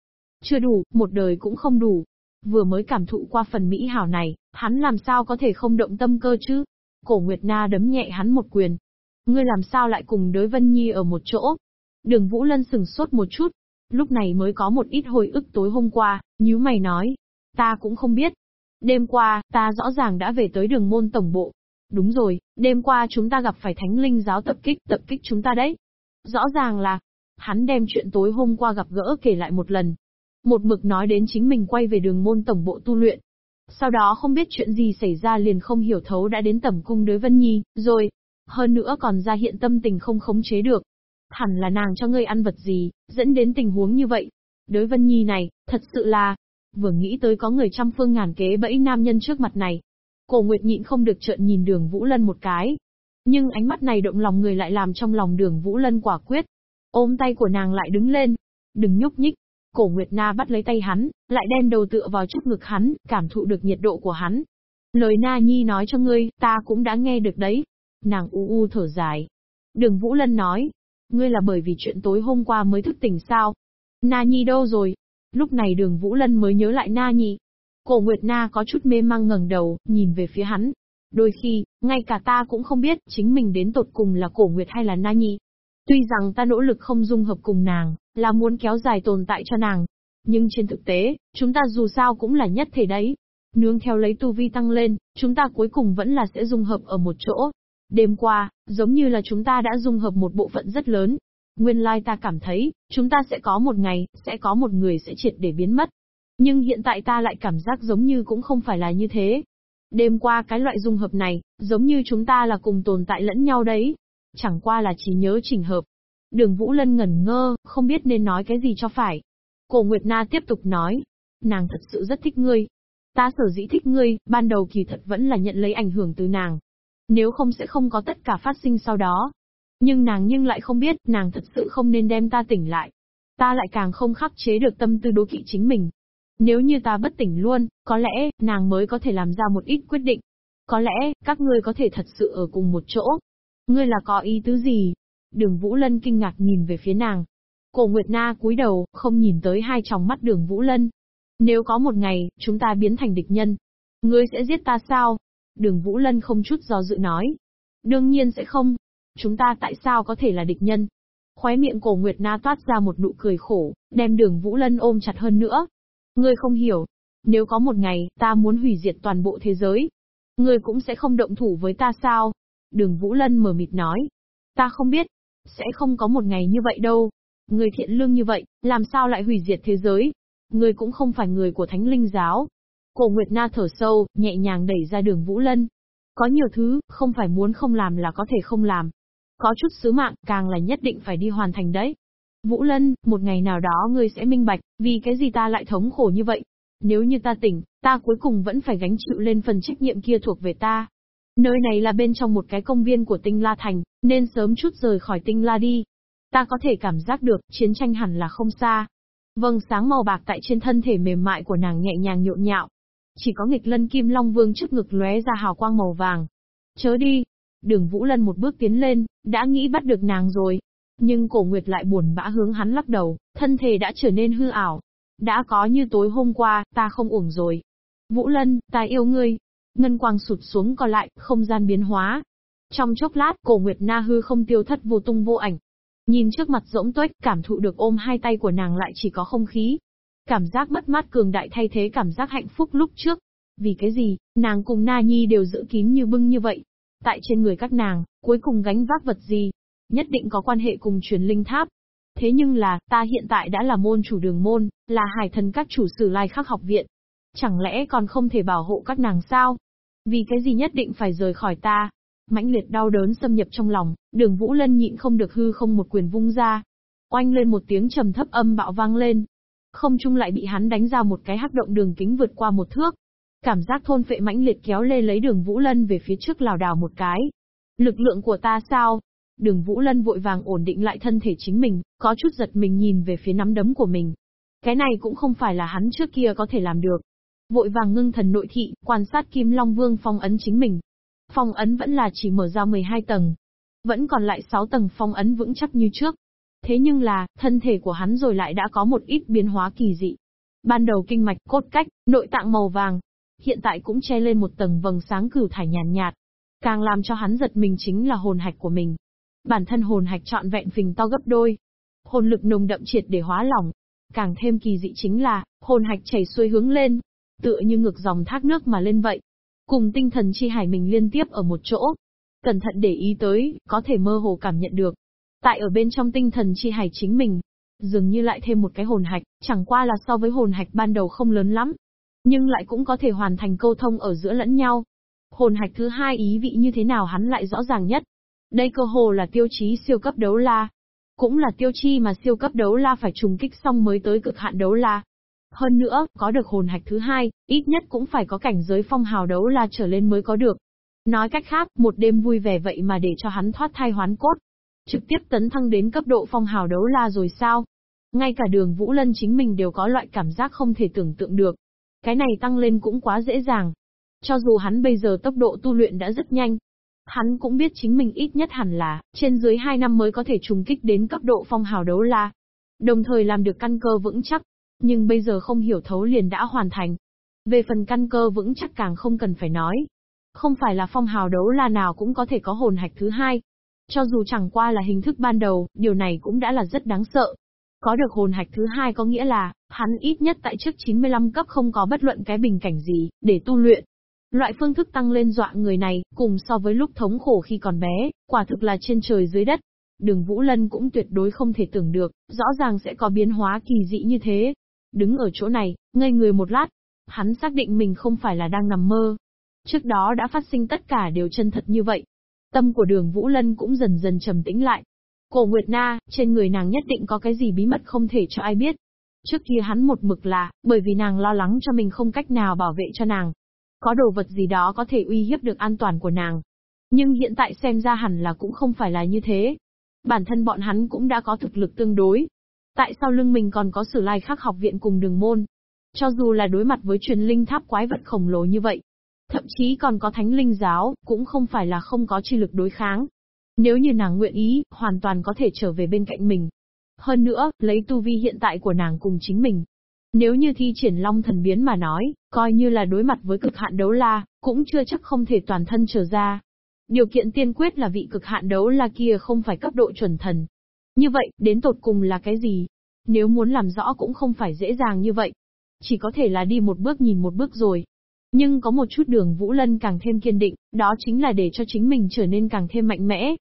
Chưa đủ, một đời cũng không đủ. Vừa mới cảm thụ qua phần mỹ hảo này, hắn làm sao có thể không động tâm cơ chứ? Cổ Nguyệt Na đấm nhẹ hắn một quyền. Ngươi làm sao lại cùng đối Vân Nhi ở một chỗ? Đường Vũ Lân sừng sốt một chút. Lúc này mới có một ít hồi ức tối hôm qua, nhíu mày nói. Ta cũng không biết. Đêm qua, ta rõ ràng đã về tới đường môn tổng bộ, Đúng rồi, đêm qua chúng ta gặp phải thánh linh giáo tập kích, tập kích chúng ta đấy. Rõ ràng là, hắn đem chuyện tối hôm qua gặp gỡ kể lại một lần. Một mực nói đến chính mình quay về đường môn tổng bộ tu luyện. Sau đó không biết chuyện gì xảy ra liền không hiểu thấu đã đến tẩm cung đối Vân Nhi, rồi. Hơn nữa còn ra hiện tâm tình không khống chế được. Hẳn là nàng cho ngươi ăn vật gì, dẫn đến tình huống như vậy. Đối Vân Nhi này, thật sự là, vừa nghĩ tới có người trăm phương ngàn kế bẫy nam nhân trước mặt này, Cổ Nguyệt nhịn không được trợn nhìn đường Vũ Lân một cái. Nhưng ánh mắt này động lòng người lại làm trong lòng đường Vũ Lân quả quyết. Ôm tay của nàng lại đứng lên. Đừng nhúc nhích. Cổ Nguyệt Na bắt lấy tay hắn, lại đen đầu tựa vào trước ngực hắn, cảm thụ được nhiệt độ của hắn. Lời Na Nhi nói cho ngươi, ta cũng đã nghe được đấy. Nàng u u thở dài. Đường Vũ Lân nói, ngươi là bởi vì chuyện tối hôm qua mới thức tỉnh sao? Na Nhi đâu rồi? Lúc này đường Vũ Lân mới nhớ lại Na Nhi, Cổ Nguyệt Na có chút mê mang ngẩng đầu, nhìn về phía hắn. Đôi khi, ngay cả ta cũng không biết chính mình đến tột cùng là Cổ Nguyệt hay là Na Nhi. Tuy rằng ta nỗ lực không dung hợp cùng nàng, là muốn kéo dài tồn tại cho nàng. Nhưng trên thực tế, chúng ta dù sao cũng là nhất thể đấy. Nướng theo lấy tu vi tăng lên, chúng ta cuối cùng vẫn là sẽ dung hợp ở một chỗ. Đêm qua, giống như là chúng ta đã dung hợp một bộ phận rất lớn. Nguyên lai ta cảm thấy, chúng ta sẽ có một ngày, sẽ có một người sẽ triệt để biến mất. Nhưng hiện tại ta lại cảm giác giống như cũng không phải là như thế. Đêm qua cái loại dung hợp này, giống như chúng ta là cùng tồn tại lẫn nhau đấy. Chẳng qua là chỉ nhớ chỉnh hợp. Đường Vũ Lân ngẩn ngơ, không biết nên nói cái gì cho phải. Cổ Nguyệt Na tiếp tục nói. Nàng thật sự rất thích ngươi. Ta sở dĩ thích ngươi, ban đầu kỳ thật vẫn là nhận lấy ảnh hưởng từ nàng. Nếu không sẽ không có tất cả phát sinh sau đó. Nhưng nàng nhưng lại không biết, nàng thật sự không nên đem ta tỉnh lại. Ta lại càng không khắc chế được tâm tư đố kỵ chính mình. Nếu như ta bất tỉnh luôn, có lẽ, nàng mới có thể làm ra một ít quyết định. Có lẽ, các ngươi có thể thật sự ở cùng một chỗ. Ngươi là có ý tứ gì? Đường Vũ Lân kinh ngạc nhìn về phía nàng. Cổ Nguyệt Na cúi đầu, không nhìn tới hai tròng mắt đường Vũ Lân. Nếu có một ngày, chúng ta biến thành địch nhân, ngươi sẽ giết ta sao? Đường Vũ Lân không chút do dự nói. Đương nhiên sẽ không. Chúng ta tại sao có thể là địch nhân? Khóe miệng cổ Nguyệt Na toát ra một nụ cười khổ, đem đường Vũ Lân ôm chặt hơn nữa, Ngươi không hiểu. Nếu có một ngày, ta muốn hủy diệt toàn bộ thế giới. Ngươi cũng sẽ không động thủ với ta sao? Đường Vũ Lân mở mịt nói. Ta không biết. Sẽ không có một ngày như vậy đâu. Ngươi thiện lương như vậy, làm sao lại hủy diệt thế giới? Ngươi cũng không phải người của Thánh Linh Giáo. Cổ Nguyệt Na thở sâu, nhẹ nhàng đẩy ra đường Vũ Lân. Có nhiều thứ, không phải muốn không làm là có thể không làm. Có chút sứ mạng, càng là nhất định phải đi hoàn thành đấy. Vũ Lân, một ngày nào đó ngươi sẽ minh bạch, vì cái gì ta lại thống khổ như vậy. Nếu như ta tỉnh, ta cuối cùng vẫn phải gánh chịu lên phần trách nhiệm kia thuộc về ta. Nơi này là bên trong một cái công viên của Tinh La Thành, nên sớm chút rời khỏi Tinh La đi. Ta có thể cảm giác được, chiến tranh hẳn là không xa. Vâng sáng màu bạc tại trên thân thể mềm mại của nàng nhẹ nhàng nhộn nhạo. Chỉ có nghịch lân kim long vương trước ngực lóe ra hào quang màu vàng. Chớ đi. Đường Vũ Lân một bước tiến lên, đã nghĩ bắt được nàng rồi. Nhưng cổ nguyệt lại buồn bã hướng hắn lắc đầu, thân thể đã trở nên hư ảo. Đã có như tối hôm qua, ta không uổng rồi. Vũ Lân, ta yêu ngươi. Ngân quang sụt xuống còn lại, không gian biến hóa. Trong chốc lát, cổ nguyệt na hư không tiêu thất vô tung vô ảnh, Nhìn trước mặt rỗng tuếch, cảm thụ được ôm hai tay của nàng lại chỉ có không khí. Cảm giác mất mát cường đại thay thế cảm giác hạnh phúc lúc trước. Vì cái gì, nàng cùng Na Nhi đều giữ kín như bưng như vậy. Tại trên người các nàng, cuối cùng gánh vác vật gì? Nhất định có quan hệ cùng truyền linh tháp. Thế nhưng là, ta hiện tại đã là môn chủ đường môn, là hải thần các chủ sử lai khắc học viện. Chẳng lẽ còn không thể bảo hộ các nàng sao? Vì cái gì nhất định phải rời khỏi ta? mãnh liệt đau đớn xâm nhập trong lòng, đường Vũ Lân nhịn không được hư không một quyền vung ra. Oanh lên một tiếng trầm thấp âm bạo vang lên. Không trung lại bị hắn đánh ra một cái hắc động đường kính vượt qua một thước. Cảm giác thôn phệ mãnh liệt kéo lê lấy đường Vũ Lân về phía trước lào đảo một cái. Lực lượng của ta sao? Đường Vũ Lân vội vàng ổn định lại thân thể chính mình, có chút giật mình nhìn về phía nắm đấm của mình. Cái này cũng không phải là hắn trước kia có thể làm được. Vội vàng ngưng thần nội thị, quan sát Kim Long Vương phong ấn chính mình, Phong ấn vẫn là chỉ mở ra 12 tầng. Vẫn còn lại 6 tầng phong ấn vững chắc như trước. Thế nhưng là, thân thể của hắn rồi lại đã có một ít biến hóa kỳ dị. Ban đầu kinh mạch, cốt cách, nội tạng màu vàng. Hiện tại cũng che lên một tầng vầng sáng cửu thải nhàn nhạt, nhạt. Càng làm cho hắn giật mình chính là hồn hạch của mình. Bản thân hồn hạch trọn vẹn phình to gấp đôi. Hồn lực nồng đậm triệt để hóa lỏng. Càng thêm kỳ dị chính là, hồn hạch chảy xuôi hướng lên. Tựa như ngược dòng thác nước mà lên vậy. Cùng tinh thần chi hải mình liên tiếp ở một chỗ. Cẩn thận để ý tới, có thể mơ hồ cảm nhận được. Tại ở bên trong tinh thần chi hải chính mình, dường như lại thêm một cái hồn hạch, chẳng qua là so với hồn hạch ban đầu không lớn lắm. Nhưng lại cũng có thể hoàn thành câu thông ở giữa lẫn nhau. Hồn hạch thứ hai ý vị như thế nào hắn lại rõ ràng nhất. Đây cơ hồ là tiêu chí siêu cấp đấu la. Cũng là tiêu chi mà siêu cấp đấu la phải trùng kích xong mới tới cực hạn đấu la. Hơn nữa, có được hồn hạch thứ hai, ít nhất cũng phải có cảnh giới phong hào đấu la trở lên mới có được. Nói cách khác, một đêm vui vẻ vậy mà để cho hắn thoát thai hoán cốt. Trực tiếp tấn thăng đến cấp độ phong hào đấu la rồi sao? Ngay cả đường Vũ Lân chính mình đều có loại cảm giác không thể tưởng tượng được. Cái này tăng lên cũng quá dễ dàng. Cho dù hắn bây giờ tốc độ tu luyện đã rất nhanh, hắn cũng biết chính mình ít nhất hẳn là, trên dưới 2 năm mới có thể trùng kích đến cấp độ phong hào đấu la. Đồng thời làm được căn cơ vững chắc, nhưng bây giờ không hiểu thấu liền đã hoàn thành. Về phần căn cơ vững chắc càng không cần phải nói. Không phải là phong hào đấu la nào cũng có thể có hồn hạch thứ hai. Cho dù chẳng qua là hình thức ban đầu, điều này cũng đã là rất đáng sợ. Có được hồn hạch thứ hai có nghĩa là, hắn ít nhất tại trước 95 cấp không có bất luận cái bình cảnh gì, để tu luyện. Loại phương thức tăng lên dọa người này, cùng so với lúc thống khổ khi còn bé, quả thực là trên trời dưới đất. Đường Vũ Lân cũng tuyệt đối không thể tưởng được, rõ ràng sẽ có biến hóa kỳ dị như thế. Đứng ở chỗ này, ngây người một lát, hắn xác định mình không phải là đang nằm mơ. Trước đó đã phát sinh tất cả đều chân thật như vậy. Tâm của đường Vũ Lân cũng dần dần trầm tĩnh lại. Cổ Nguyệt Na, trên người nàng nhất định có cái gì bí mật không thể cho ai biết. Trước kia hắn một mực là, bởi vì nàng lo lắng cho mình không cách nào bảo vệ cho nàng. Có đồ vật gì đó có thể uy hiếp được an toàn của nàng. Nhưng hiện tại xem ra hẳn là cũng không phải là như thế. Bản thân bọn hắn cũng đã có thực lực tương đối, Tại sao lưng mình còn có sử lai khắc học viện cùng đường môn? Cho dù là đối mặt với truyền linh tháp quái vật khổng lồ như vậy, thậm chí còn có thánh linh giáo, cũng không phải là không có chi lực đối kháng. Nếu như nàng nguyện ý, hoàn toàn có thể trở về bên cạnh mình. Hơn nữa, lấy tu vi hiện tại của nàng cùng chính mình. Nếu như thi triển long thần biến mà nói, coi như là đối mặt với cực hạn đấu la, cũng chưa chắc không thể toàn thân trở ra. Điều kiện tiên quyết là vị cực hạn đấu la kia không phải cấp độ chuẩn thần, như vậy, đến tột cùng là cái gì? Nếu muốn làm rõ cũng không phải dễ dàng như vậy. Chỉ có thể là đi một bước nhìn một bước rồi. Nhưng có một chút đường Vũ Lân càng thêm kiên định, đó chính là để cho chính mình trở nên càng thêm mạnh mẽ.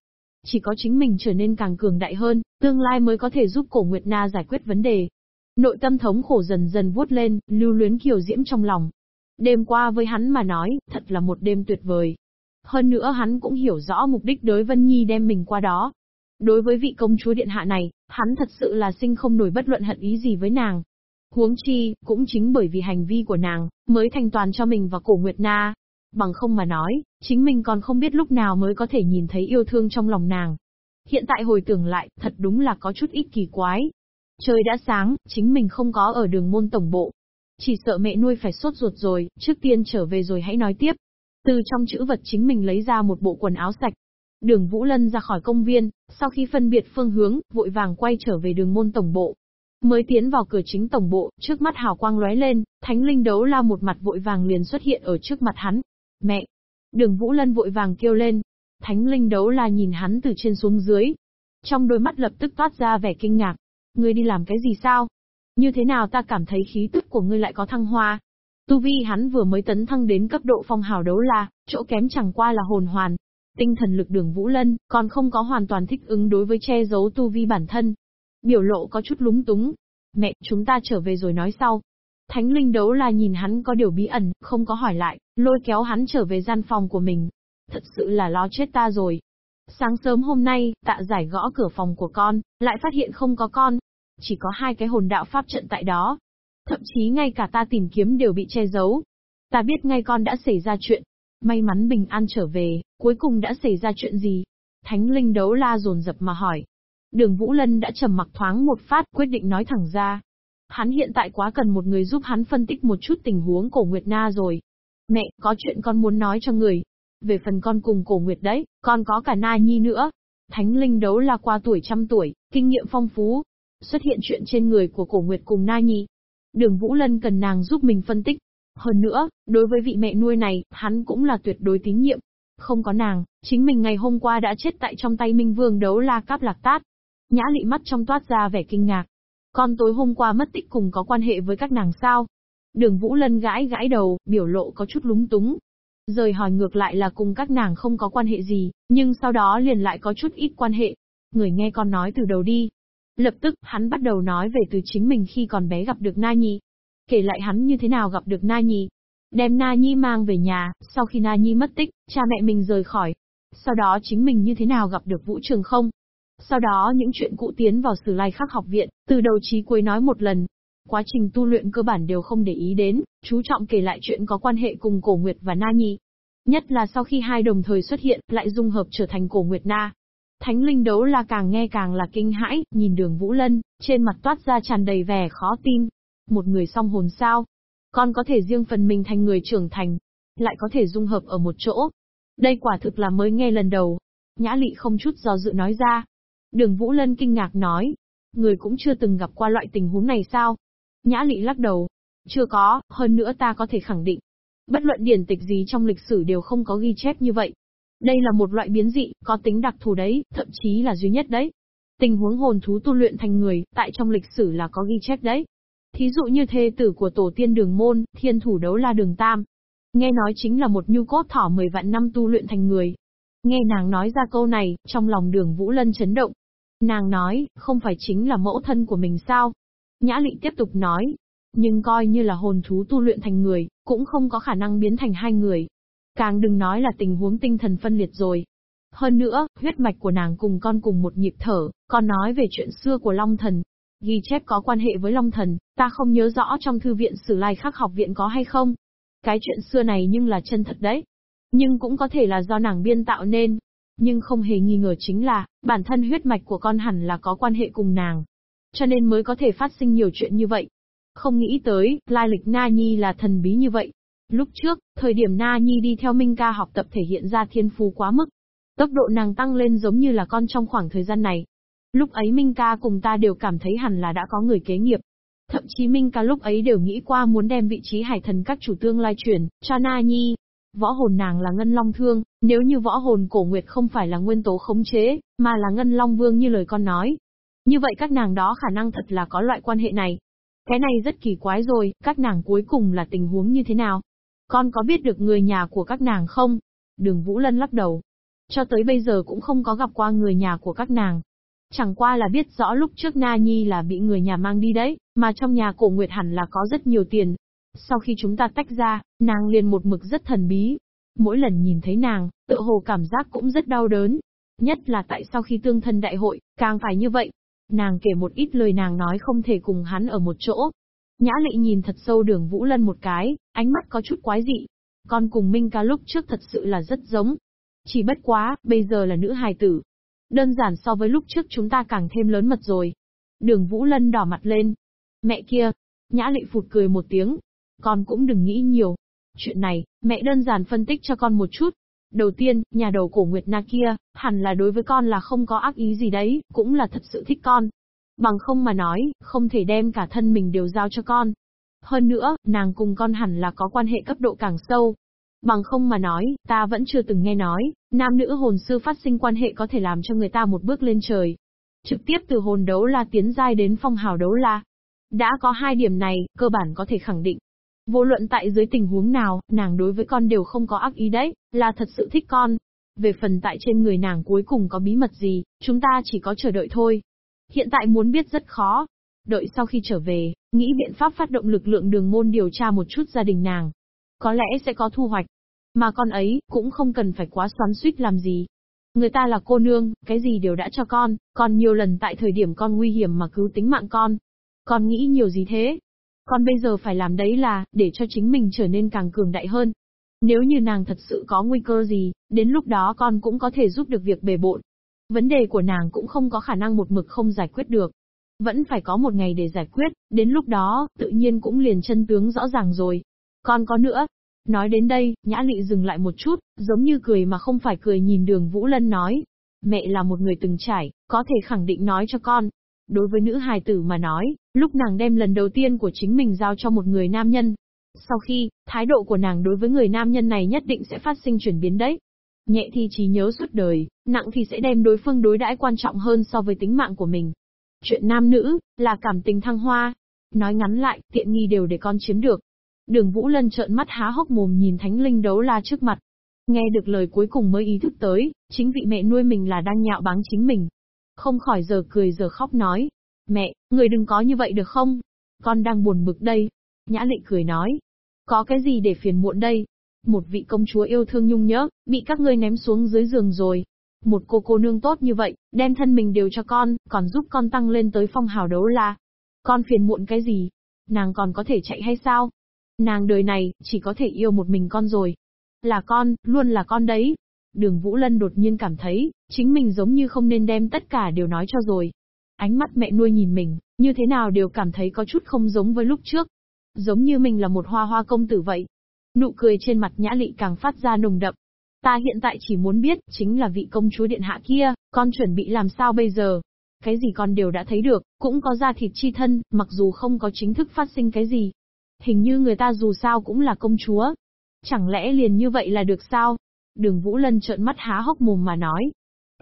Chỉ có chính mình trở nên càng cường đại hơn, tương lai mới có thể giúp cổ Nguyệt Na giải quyết vấn đề. Nội tâm thống khổ dần dần vuốt lên, lưu luyến kiều diễm trong lòng. Đêm qua với hắn mà nói, thật là một đêm tuyệt vời. Hơn nữa hắn cũng hiểu rõ mục đích đối Vân Nhi đem mình qua đó, Đối với vị công chúa điện hạ này, hắn thật sự là sinh không nổi bất luận hận ý gì với nàng. Huống chi, cũng chính bởi vì hành vi của nàng, mới thành toàn cho mình và cổ Nguyệt Na. Bằng không mà nói, chính mình còn không biết lúc nào mới có thể nhìn thấy yêu thương trong lòng nàng. Hiện tại hồi tưởng lại, thật đúng là có chút ít kỳ quái. Trời đã sáng, chính mình không có ở đường môn tổng bộ. Chỉ sợ mẹ nuôi phải sốt ruột rồi, trước tiên trở về rồi hãy nói tiếp. Từ trong chữ vật chính mình lấy ra một bộ quần áo sạch. Đường Vũ Lân ra khỏi công viên, sau khi phân biệt phương hướng, vội vàng quay trở về đường môn tổng bộ. Mới tiến vào cửa chính tổng bộ, trước mắt hào quang lóe lên, thánh linh đấu la một mặt vội vàng liền xuất hiện ở trước mặt hắn. Mẹ! Đường Vũ Lân vội vàng kêu lên. Thánh linh đấu la nhìn hắn từ trên xuống dưới. Trong đôi mắt lập tức toát ra vẻ kinh ngạc. Ngươi đi làm cái gì sao? Như thế nào ta cảm thấy khí tức của ngươi lại có thăng hoa? Tu vi hắn vừa mới tấn thăng đến cấp độ phong hào đấu la, chỗ kém chẳng qua là hồn hoàn. Tinh thần lực đường Vũ Lân, còn không có hoàn toàn thích ứng đối với che giấu tu vi bản thân. Biểu lộ có chút lúng túng. Mẹ, chúng ta trở về rồi nói sau. Thánh linh đấu là nhìn hắn có điều bí ẩn, không có hỏi lại, lôi kéo hắn trở về gian phòng của mình. Thật sự là lo chết ta rồi. Sáng sớm hôm nay, tạ giải gõ cửa phòng của con, lại phát hiện không có con. Chỉ có hai cái hồn đạo pháp trận tại đó. Thậm chí ngay cả ta tìm kiếm đều bị che giấu. Ta biết ngay con đã xảy ra chuyện. May mắn bình an trở về, cuối cùng đã xảy ra chuyện gì? Thánh linh đấu la dồn dập mà hỏi. Đường Vũ Lân đã trầm mặc thoáng một phát quyết định nói thẳng ra. Hắn hiện tại quá cần một người giúp hắn phân tích một chút tình huống cổ Nguyệt Na rồi. Mẹ, có chuyện con muốn nói cho người. Về phần con cùng cổ Nguyệt đấy, con có cả Na Nhi nữa. Thánh linh đấu là qua tuổi trăm tuổi, kinh nghiệm phong phú. Xuất hiện chuyện trên người của cổ Nguyệt cùng Na Nhi. Đường Vũ Lân cần nàng giúp mình phân tích. Hơn nữa, đối với vị mẹ nuôi này, hắn cũng là tuyệt đối tín nhiệm. Không có nàng, chính mình ngày hôm qua đã chết tại trong tay Minh Vương đấu la cáp lạc tát. Nhã lị mắt trong toát ra vẻ kinh ngạc. Con tối hôm qua mất tích cùng có quan hệ với các nàng sao? Đường Vũ Lân gãi gãi đầu, biểu lộ có chút lúng túng. Rời hỏi ngược lại là cùng các nàng không có quan hệ gì, nhưng sau đó liền lại có chút ít quan hệ. Người nghe con nói từ đầu đi. Lập tức, hắn bắt đầu nói về từ chính mình khi còn bé gặp được Na Nhi. Kể lại hắn như thế nào gặp được Na Nhi. Đem Na Nhi mang về nhà, sau khi Na Nhi mất tích, cha mẹ mình rời khỏi. Sau đó chính mình như thế nào gặp được Vũ Trường không, sau đó những chuyện cũ tiến vào Sử Lai Khắc học viện, từ đầu chí cuối nói một lần. Quá trình tu luyện cơ bản đều không để ý đến, chú trọng kể lại chuyện có quan hệ cùng Cổ Nguyệt và Na Nhi. Nhất là sau khi hai đồng thời xuất hiện, lại dung hợp trở thành Cổ Nguyệt Na. Thánh linh đấu là càng nghe càng là kinh hãi, nhìn đường Vũ Lân, trên mặt toát ra tràn đầy vẻ khó tin. Một người song hồn sao? Con có thể riêng phần mình thành người trưởng thành, lại có thể dung hợp ở một chỗ. Đây quả thực là mới nghe lần đầu. Nhã lị không chút do dự nói ra. Đường Vũ Lân kinh ngạc nói, người cũng chưa từng gặp qua loại tình huống này sao? Nhã Lị lắc đầu, chưa có, hơn nữa ta có thể khẳng định. Bất luận điển tịch gì trong lịch sử đều không có ghi chép như vậy. Đây là một loại biến dị, có tính đặc thù đấy, thậm chí là duy nhất đấy. Tình huống hồn thú tu luyện thành người, tại trong lịch sử là có ghi chép đấy. Thí dụ như thê tử của tổ tiên đường môn, thiên thủ đấu la đường tam. Nghe nói chính là một nhu cốt thỏ 10 vạn năm tu luyện thành người. Nghe nàng nói ra câu này, trong lòng đường Vũ Lân chấn động. Nàng nói, không phải chính là mẫu thân của mình sao? Nhã lị tiếp tục nói, nhưng coi như là hồn thú tu luyện thành người, cũng không có khả năng biến thành hai người. Càng đừng nói là tình huống tinh thần phân liệt rồi. Hơn nữa, huyết mạch của nàng cùng con cùng một nhịp thở, Con nói về chuyện xưa của Long Thần. Ghi chép có quan hệ với Long Thần, ta không nhớ rõ trong thư viện Sử Lai Khắc học viện có hay không. Cái chuyện xưa này nhưng là chân thật đấy. Nhưng cũng có thể là do nàng biên tạo nên, nhưng không hề nghi ngờ chính là, bản thân huyết mạch của con hẳn là có quan hệ cùng nàng. Cho nên mới có thể phát sinh nhiều chuyện như vậy. Không nghĩ tới, lai lịch Na Nhi là thần bí như vậy. Lúc trước, thời điểm Na Nhi đi theo Minh ca học tập thể hiện ra thiên phú quá mức. Tốc độ nàng tăng lên giống như là con trong khoảng thời gian này. Lúc ấy Minh ca cùng ta đều cảm thấy hẳn là đã có người kế nghiệp. Thậm chí Minh ca lúc ấy đều nghĩ qua muốn đem vị trí hải thần các chủ tương lai chuyển, cho Na Nhi, Võ hồn nàng là ngân long thương, nếu như võ hồn cổ nguyệt không phải là nguyên tố khống chế, mà là ngân long vương như lời con nói. Như vậy các nàng đó khả năng thật là có loại quan hệ này. Cái này rất kỳ quái rồi, các nàng cuối cùng là tình huống như thế nào? Con có biết được người nhà của các nàng không? Đường Vũ Lân lắc đầu. Cho tới bây giờ cũng không có gặp qua người nhà của các nàng. Chẳng qua là biết rõ lúc trước Na Nhi là bị người nhà mang đi đấy, mà trong nhà cổ Nguyệt hẳn là có rất nhiều tiền, sau khi chúng ta tách ra, nàng liền một mực rất thần bí. Mỗi lần nhìn thấy nàng, tự hồ cảm giác cũng rất đau đớn. Nhất là tại sau khi tương thân đại hội, càng phải như vậy. Nàng kể một ít lời nàng nói không thể cùng hắn ở một chỗ. Nhã lệ nhìn thật sâu đường Vũ Lân một cái, ánh mắt có chút quái dị. Con cùng Minh ca lúc trước thật sự là rất giống. Chỉ bất quá, bây giờ là nữ hài tử. Đơn giản so với lúc trước chúng ta càng thêm lớn mật rồi. Đường Vũ Lân đỏ mặt lên. Mẹ kia. Nhã lệ phụt cười một tiếng. Con cũng đừng nghĩ nhiều. Chuyện này, mẹ đơn giản phân tích cho con một chút. Đầu tiên, nhà đầu cổ Nguyệt Na kia, hẳn là đối với con là không có ác ý gì đấy, cũng là thật sự thích con. Bằng không mà nói, không thể đem cả thân mình đều giao cho con. Hơn nữa, nàng cùng con hẳn là có quan hệ cấp độ càng sâu. Bằng không mà nói, ta vẫn chưa từng nghe nói, nam nữ hồn sư phát sinh quan hệ có thể làm cho người ta một bước lên trời. Trực tiếp từ hồn đấu la tiến giai đến phong hào đấu la. Đã có hai điểm này, cơ bản có thể khẳng định. Vô luận tại dưới tình huống nào, nàng đối với con đều không có ác ý đấy, là thật sự thích con. Về phần tại trên người nàng cuối cùng có bí mật gì, chúng ta chỉ có chờ đợi thôi. Hiện tại muốn biết rất khó. Đợi sau khi trở về, nghĩ biện pháp phát động lực lượng đường môn điều tra một chút gia đình nàng. Có lẽ sẽ có thu hoạch. Mà con ấy, cũng không cần phải quá xoắn suýt làm gì. Người ta là cô nương, cái gì đều đã cho con, còn nhiều lần tại thời điểm con nguy hiểm mà cứu tính mạng con. Con nghĩ nhiều gì thế? Con bây giờ phải làm đấy là, để cho chính mình trở nên càng cường đại hơn. Nếu như nàng thật sự có nguy cơ gì, đến lúc đó con cũng có thể giúp được việc bề bộn. Vấn đề của nàng cũng không có khả năng một mực không giải quyết được. Vẫn phải có một ngày để giải quyết, đến lúc đó, tự nhiên cũng liền chân tướng rõ ràng rồi. Còn có nữa. Nói đến đây, Nhã Lị dừng lại một chút, giống như cười mà không phải cười nhìn đường Vũ Lân nói. Mẹ là một người từng trải, có thể khẳng định nói cho con. Đối với nữ hài tử mà nói, lúc nàng đem lần đầu tiên của chính mình giao cho một người nam nhân. Sau khi, thái độ của nàng đối với người nam nhân này nhất định sẽ phát sinh chuyển biến đấy. Nhẹ thì trí nhớ suốt đời, nặng thì sẽ đem đối phương đối đãi quan trọng hơn so với tính mạng của mình. Chuyện nam nữ, là cảm tình thăng hoa. Nói ngắn lại, tiện nghi đều để con chiếm được. Đường Vũ Lân trợn mắt há hốc mồm nhìn thánh linh đấu la trước mặt. Nghe được lời cuối cùng mới ý thức tới, chính vị mẹ nuôi mình là đang nhạo báng chính mình. Không khỏi giờ cười giờ khóc nói. Mẹ, người đừng có như vậy được không? Con đang buồn bực đây. Nhã lệ cười nói. Có cái gì để phiền muộn đây? Một vị công chúa yêu thương nhung nhớ, bị các ngươi ném xuống dưới giường rồi. Một cô cô nương tốt như vậy, đem thân mình đều cho con, còn giúp con tăng lên tới phong hào đấu la. Con phiền muộn cái gì? Nàng còn có thể chạy hay sao? Nàng đời này, chỉ có thể yêu một mình con rồi. Là con, luôn là con đấy. Đường Vũ Lân đột nhiên cảm thấy, chính mình giống như không nên đem tất cả đều nói cho rồi. Ánh mắt mẹ nuôi nhìn mình, như thế nào đều cảm thấy có chút không giống với lúc trước. Giống như mình là một hoa hoa công tử vậy. Nụ cười trên mặt nhã lị càng phát ra nồng đậm. Ta hiện tại chỉ muốn biết, chính là vị công chúa điện hạ kia, con chuẩn bị làm sao bây giờ? Cái gì con đều đã thấy được, cũng có ra thịt chi thân, mặc dù không có chính thức phát sinh cái gì. Hình như người ta dù sao cũng là công chúa. Chẳng lẽ liền như vậy là được sao? Đường Vũ Lân trợn mắt há hốc mồm mà nói.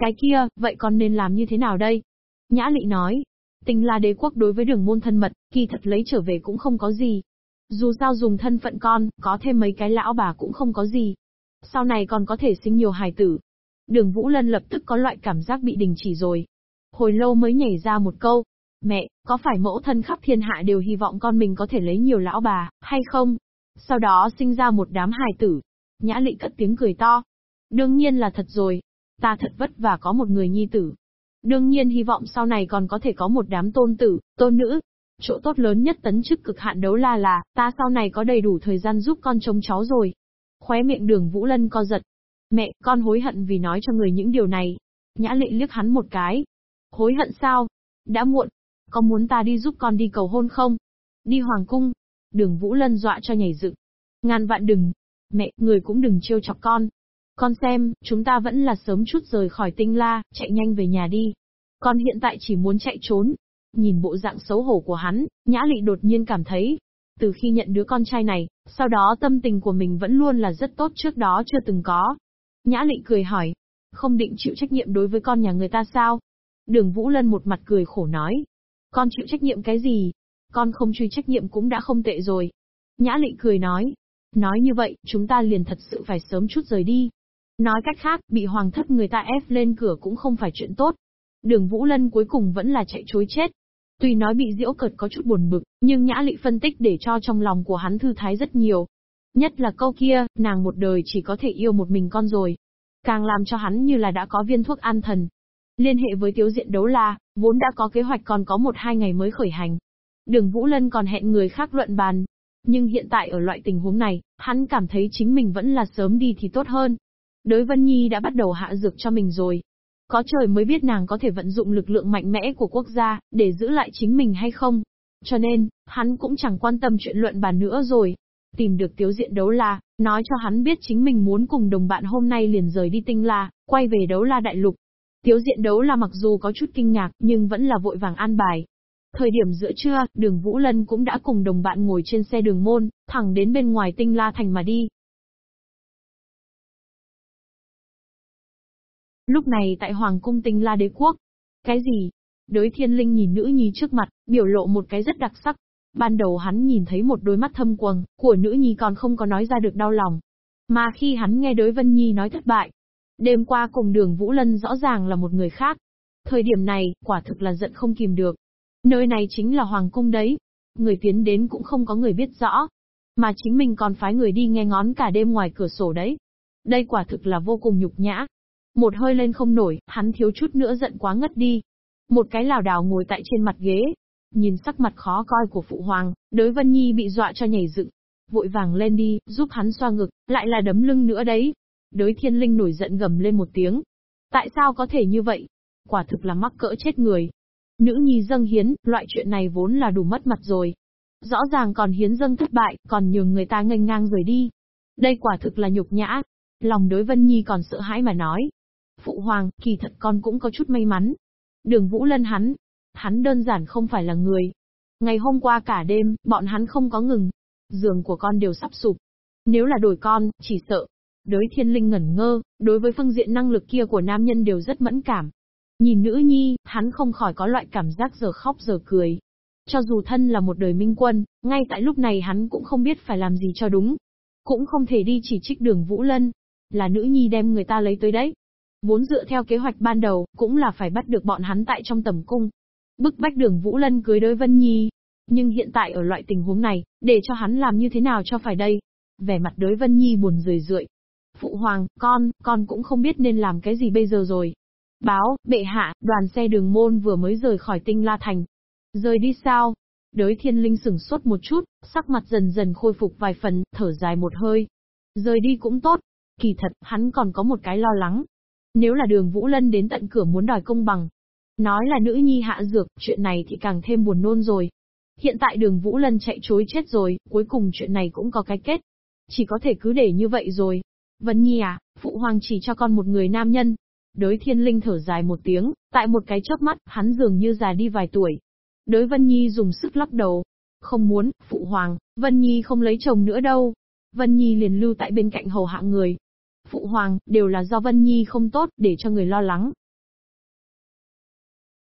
Cái kia, vậy con nên làm như thế nào đây? Nhã Lị nói. Tình là đế quốc đối với đường môn thân mật, kỳ thật lấy trở về cũng không có gì. Dù sao dùng thân phận con, có thêm mấy cái lão bà cũng không có gì. Sau này còn có thể sinh nhiều hài tử. Đường Vũ Lân lập tức có loại cảm giác bị đình chỉ rồi. Hồi lâu mới nhảy ra một câu. Mẹ, có phải mẫu thân khắp thiên hạ đều hy vọng con mình có thể lấy nhiều lão bà, hay không? Sau đó sinh ra một đám hài tử. Nhã lị cất tiếng cười to. Đương nhiên là thật rồi. Ta thật vất vả có một người nhi tử. Đương nhiên hy vọng sau này còn có thể có một đám tôn tử, tôn nữ, Chỗ tốt lớn nhất tấn chức cực hạn đấu la là, ta sau này có đầy đủ thời gian giúp con trông cháu rồi. Khóe miệng đường Vũ Lân co giật. Mẹ, con hối hận vì nói cho người những điều này. Nhã lệ liếc hắn một cái. Hối hận sao? Đã muộn. Có muốn ta đi giúp con đi cầu hôn không? Đi hoàng cung. Đường Vũ Lân dọa cho nhảy dựng. Ngàn vạn đừng. Mẹ, người cũng đừng trêu chọc con. Con xem, chúng ta vẫn là sớm chút rời khỏi tinh la, chạy nhanh về nhà đi. Con hiện tại chỉ muốn chạy trốn, Nhìn bộ dạng xấu hổ của hắn, Nhã Lị đột nhiên cảm thấy, từ khi nhận đứa con trai này, sau đó tâm tình của mình vẫn luôn là rất tốt trước đó chưa từng có. Nhã Lị cười hỏi, không định chịu trách nhiệm đối với con nhà người ta sao? Đường Vũ Lân một mặt cười khổ nói, con chịu trách nhiệm cái gì? Con không truy trách nhiệm cũng đã không tệ rồi. Nhã Lị cười nói, nói như vậy, chúng ta liền thật sự phải sớm chút rời đi. Nói cách khác, bị hoàng thất người ta ép lên cửa cũng không phải chuyện tốt. Đường Vũ Lân cuối cùng vẫn là chạy chối chết. Tuy nói bị diễu cợt có chút buồn bực, nhưng nhã lị phân tích để cho trong lòng của hắn thư thái rất nhiều. Nhất là câu kia, nàng một đời chỉ có thể yêu một mình con rồi. Càng làm cho hắn như là đã có viên thuốc an thần. Liên hệ với tiếu diện đấu la, vốn đã có kế hoạch còn có một hai ngày mới khởi hành. Đường Vũ Lân còn hẹn người khác luận bàn. Nhưng hiện tại ở loại tình huống này, hắn cảm thấy chính mình vẫn là sớm đi thì tốt hơn. Đới Vân Nhi đã bắt đầu hạ dược cho mình rồi. Có trời mới biết nàng có thể vận dụng lực lượng mạnh mẽ của quốc gia, để giữ lại chính mình hay không. Cho nên, hắn cũng chẳng quan tâm chuyện luận bàn nữa rồi. Tìm được tiếu diện đấu la, nói cho hắn biết chính mình muốn cùng đồng bạn hôm nay liền rời đi tinh la, quay về đấu la đại lục. Tiếu diện đấu la mặc dù có chút kinh ngạc nhưng vẫn là vội vàng an bài. Thời điểm giữa trưa, đường Vũ Lân cũng đã cùng đồng bạn ngồi trên xe đường môn, thẳng đến bên ngoài tinh la thành mà đi. Lúc này tại Hoàng cung tinh la đế quốc. Cái gì? Đới thiên linh nhìn nữ nhi trước mặt, biểu lộ một cái rất đặc sắc. Ban đầu hắn nhìn thấy một đôi mắt thâm quầng, của nữ nhi còn không có nói ra được đau lòng. Mà khi hắn nghe đối Vân Nhi nói thất bại, đêm qua cùng đường Vũ Lân rõ ràng là một người khác. Thời điểm này, quả thực là giận không kìm được. Nơi này chính là Hoàng cung đấy. Người tiến đến cũng không có người biết rõ. Mà chính mình còn phái người đi nghe ngón cả đêm ngoài cửa sổ đấy. Đây quả thực là vô cùng nhục nhã. Một hơi lên không nổi, hắn thiếu chút nữa giận quá ngất đi. Một cái lảo đảo ngồi tại trên mặt ghế. Nhìn sắc mặt khó coi của phụ hoàng, đới Vân Nhi bị dọa cho nhảy dựng. Vội vàng lên đi, giúp hắn xoa ngực, lại là đấm lưng nữa đấy. Đới thiên linh nổi giận gầm lên một tiếng. Tại sao có thể như vậy? Quả thực là mắc cỡ chết người. Nữ nhi dâng hiến, loại chuyện này vốn là đủ mất mặt rồi. Rõ ràng còn hiến dâng thất bại, còn nhường người ta nghênh ngang rời đi. Đây quả thực là nhục nhã. Lòng đối Vân Nhi còn sợ hãi mà nói. Phụ hoàng, kỳ thật con cũng có chút may mắn. Đường Vũ Lân hắn, hắn đơn giản không phải là người. Ngày hôm qua cả đêm, bọn hắn không có ngừng. Giường của con đều sắp sụp. Nếu là đổi con, chỉ sợ. Đới thiên linh ngẩn ngơ, đối với phương diện năng lực kia của nam nhân đều rất mẫn cảm. Nhìn nữ nhi, hắn không khỏi có loại cảm giác giờ khóc giờ cười. Cho dù thân là một đời minh quân, ngay tại lúc này hắn cũng không biết phải làm gì cho đúng. Cũng không thể đi chỉ trích đường Vũ Lân. Là nữ nhi đem người ta lấy tới đấy. Vốn dựa theo kế hoạch ban đầu, cũng là phải bắt được bọn hắn tại trong tầm cung. Bức bách đường Vũ Lân cưới đối Vân Nhi. Nhưng hiện tại ở loại tình huống này, để cho hắn làm như thế nào cho phải đây? Vẻ mặt đối Vân Nhi buồn rười rượi. Phụ hoàng, con, con cũng không biết nên làm cái gì bây giờ rồi. Báo, bệ hạ, đoàn xe đường môn vừa mới rời khỏi tinh La Thành. Rời đi sao? Đới thiên linh sửng sốt một chút, sắc mặt dần dần khôi phục vài phần, thở dài một hơi. Rời đi cũng tốt. Kỳ thật, hắn còn có một cái lo lắng. Nếu là đường Vũ Lân đến tận cửa muốn đòi công bằng. Nói là nữ nhi hạ dược, chuyện này thì càng thêm buồn nôn rồi. Hiện tại đường Vũ Lân chạy chối chết rồi, cuối cùng chuyện này cũng có cái kết. Chỉ có thể cứ để như vậy rồi. Vân Nhi à, phụ hoàng chỉ cho con một người nam nhân, Đới thiên linh thở dài một tiếng, tại một cái chớp mắt, hắn dường như già đi vài tuổi. Đới Vân Nhi dùng sức lắc đầu. Không muốn, phụ hoàng, Vân Nhi không lấy chồng nữa đâu. Vân Nhi liền lưu tại bên cạnh hầu hạ người. Phụ hoàng, đều là do Vân Nhi không tốt, để cho người lo lắng.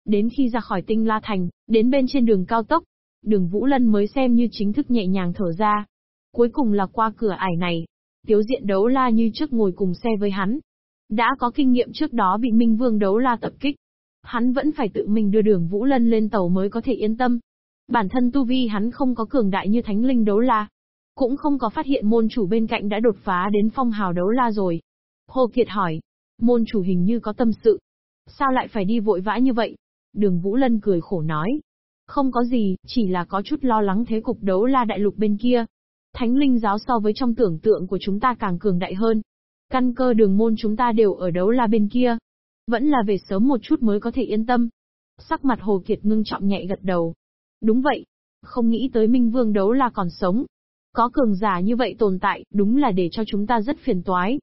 Đến khi ra khỏi tinh La Thành, đến bên trên đường cao tốc, đường Vũ Lân mới xem như chính thức nhẹ nhàng thở ra. Cuối cùng là qua cửa ải này. Tiếu diện đấu la như trước ngồi cùng xe với hắn, đã có kinh nghiệm trước đó bị Minh Vương đấu la tập kích. Hắn vẫn phải tự mình đưa đường Vũ Lân lên tàu mới có thể yên tâm. Bản thân tu vi hắn không có cường đại như thánh linh đấu la. Cũng không có phát hiện môn chủ bên cạnh đã đột phá đến phong hào đấu la rồi. Hồ Kiệt hỏi. Môn chủ hình như có tâm sự. Sao lại phải đi vội vã như vậy? Đường Vũ Lân cười khổ nói. Không có gì, chỉ là có chút lo lắng thế cục đấu la đại lục bên kia. Thánh linh giáo so với trong tưởng tượng của chúng ta càng cường đại hơn. Căn cơ đường môn chúng ta đều ở đấu la bên kia. Vẫn là về sớm một chút mới có thể yên tâm. Sắc mặt Hồ Kiệt ngưng trọng nhẹ gật đầu. Đúng vậy. Không nghĩ tới Minh Vương đấu la còn sống. Có cường giả như vậy tồn tại, đúng là để cho chúng ta rất phiền toái.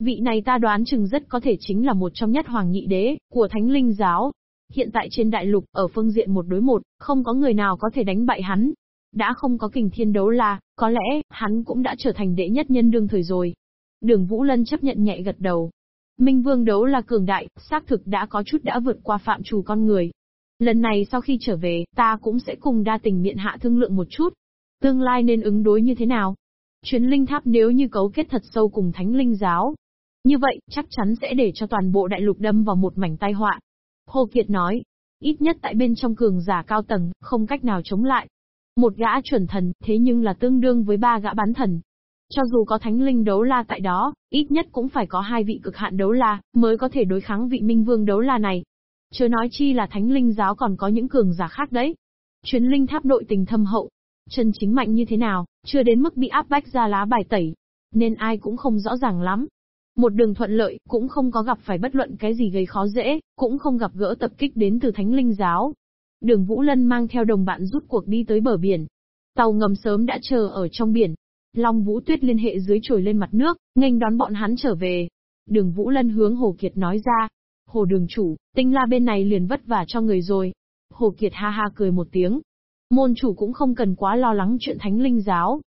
Vị này ta đoán chừng rất có thể chính là một trong nhất hoàng nhị đế, của thánh linh giáo. Hiện tại trên đại lục, ở phương diện một đối một, không có người nào có thể đánh bại hắn. Đã không có kình thiên đấu là có lẽ, hắn cũng đã trở thành đệ nhất nhân đương thời rồi. Đường Vũ Lân chấp nhận nhẹ gật đầu. Minh Vương đấu là cường đại, xác thực đã có chút đã vượt qua phạm chủ con người. Lần này sau khi trở về, ta cũng sẽ cùng đa tình miện hạ thương lượng một chút. Tương lai nên ứng đối như thế nào? Chuyến linh tháp nếu như cấu kết thật sâu cùng thánh linh giáo. Như vậy, chắc chắn sẽ để cho toàn bộ đại lục đâm vào một mảnh tai họa. Hồ Kiệt nói, ít nhất tại bên trong cường giả cao tầng, không cách nào chống lại. Một gã chuẩn thần, thế nhưng là tương đương với ba gã bán thần. Cho dù có thánh linh đấu la tại đó, ít nhất cũng phải có hai vị cực hạn đấu la, mới có thể đối kháng vị minh vương đấu la này. Chưa nói chi là thánh linh giáo còn có những cường giả khác đấy. Chuyến linh tháp nội tình thâm hậu. Chân chính mạnh như thế nào, chưa đến mức bị áp bách ra lá bài tẩy. Nên ai cũng không rõ ràng lắm. Một đường thuận lợi, cũng không có gặp phải bất luận cái gì gây khó dễ, cũng không gặp gỡ tập kích đến từ thánh linh giáo. Đường Vũ Lân mang theo đồng bạn rút cuộc đi tới bờ biển. Tàu ngầm sớm đã chờ ở trong biển. Long Vũ Tuyết liên hệ dưới trồi lên mặt nước, nghênh đón bọn hắn trở về. Đường Vũ Lân hướng Hồ Kiệt nói ra. Hồ đường chủ, tinh la bên này liền vất vả cho người rồi. Hồ Kiệt ha ha cười một tiếng. Môn chủ cũng không cần quá lo lắng chuyện thánh linh giáo,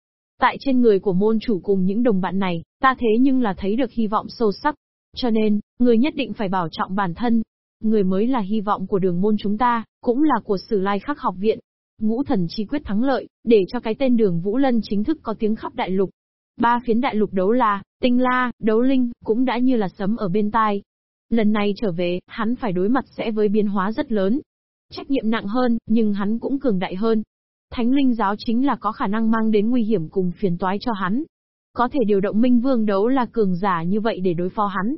Tại trên người của môn chủ cùng những đồng bạn này, ta thế nhưng là thấy được hy vọng sâu sắc. Cho nên, người nhất định phải bảo trọng bản thân. Người mới là hy vọng của đường môn chúng ta, cũng là của sử lai khắc học viện. Ngũ thần chi quyết thắng lợi, để cho cái tên đường Vũ Lân chính thức có tiếng khắp đại lục. Ba phiến đại lục đấu la, tinh la, đấu linh, cũng đã như là sấm ở bên tai. Lần này trở về, hắn phải đối mặt sẽ với biến hóa rất lớn. Trách nhiệm nặng hơn, nhưng hắn cũng cường đại hơn. Thánh linh giáo chính là có khả năng mang đến nguy hiểm cùng phiền toái cho hắn. Có thể điều động minh vương đấu là cường giả như vậy để đối phó hắn.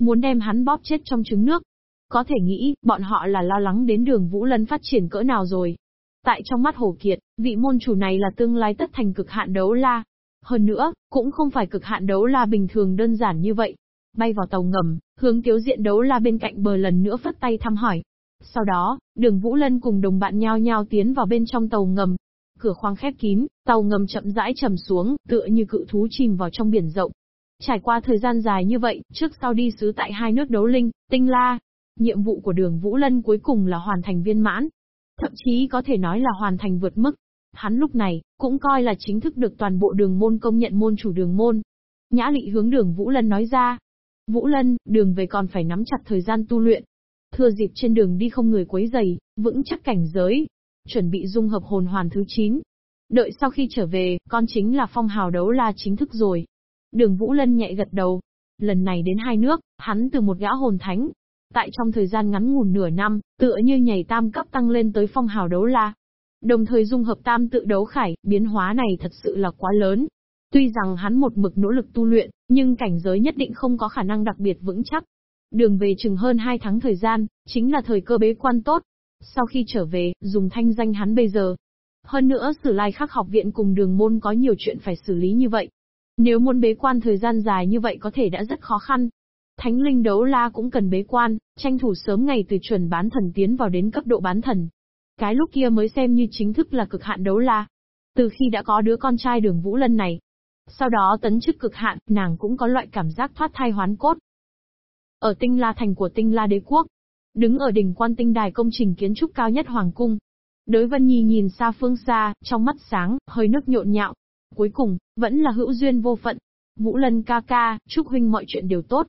Muốn đem hắn bóp chết trong trứng nước. Có thể nghĩ, bọn họ là lo lắng đến đường Vũ Lân phát triển cỡ nào rồi. Tại trong mắt Hồ Kiệt, vị môn chủ này là tương lai tất thành cực hạn đấu la. Hơn nữa, cũng không phải cực hạn đấu la bình thường đơn giản như vậy. Bay vào tàu ngầm, hướng tiếu diện đấu la bên cạnh bờ lần nữa phất tay thăm hỏi, sau đó, đường Vũ Lân cùng đồng bạn nhao nhao tiến vào bên trong tàu ngầm. Cửa khoang khép kín, tàu ngầm chậm rãi trầm xuống, tựa như cự thú chìm vào trong biển rộng. Trải qua thời gian dài như vậy, trước sau đi sứ tại hai nước đấu linh, tinh la, nhiệm vụ của đường Vũ Lân cuối cùng là hoàn thành viên mãn. Thậm chí có thể nói là hoàn thành vượt mức. Hắn lúc này, cũng coi là chính thức được toàn bộ đường môn công nhận môn chủ đường môn. Nhã lị hướng đường Vũ Lân nói ra. Vũ Lân, đường về còn phải nắm chặt thời gian tu luyện, Thừa dịp trên đường đi không người quấy giày, vững chắc cảnh giới. Chuẩn bị dung hợp hồn hoàn thứ 9. Đợi sau khi trở về, con chính là phong hào đấu la chính thức rồi. Đường Vũ Lân nhẹ gật đầu. Lần này đến hai nước, hắn từ một gã hồn thánh. Tại trong thời gian ngắn ngủn nửa năm, tựa như nhảy tam cấp tăng lên tới phong hào đấu la. Đồng thời dung hợp tam tự đấu khải, biến hóa này thật sự là quá lớn. Tuy rằng hắn một mực nỗ lực tu luyện, nhưng cảnh giới nhất định không có khả năng đặc biệt vững chắc. Đường về chừng hơn 2 tháng thời gian, chính là thời cơ bế quan tốt. Sau khi trở về, dùng thanh danh hắn bây giờ. Hơn nữa Sử Lai Khắc học viện cùng đường môn có nhiều chuyện phải xử lý như vậy. Nếu muốn bế quan thời gian dài như vậy có thể đã rất khó khăn. Thánh linh đấu la cũng cần bế quan, tranh thủ sớm ngày từ chuẩn bán thần tiến vào đến cấp độ bán thần. Cái lúc kia mới xem như chính thức là cực hạn đấu la. Từ khi đã có đứa con trai đường Vũ Lân này. Sau đó tấn chức cực hạn, nàng cũng có loại cảm giác thoát thai hoán cốt, ở tinh la thành của tinh la đế quốc. Đứng ở đỉnh quan tinh đài công trình kiến trúc cao nhất hoàng cung. Đới Vân Nhi nhìn xa phương xa, trong mắt sáng, hơi nước nhộn nhạo. Cuối cùng, vẫn là hữu duyên vô phận. Vũ Lân ca ca, chúc huynh mọi chuyện đều tốt.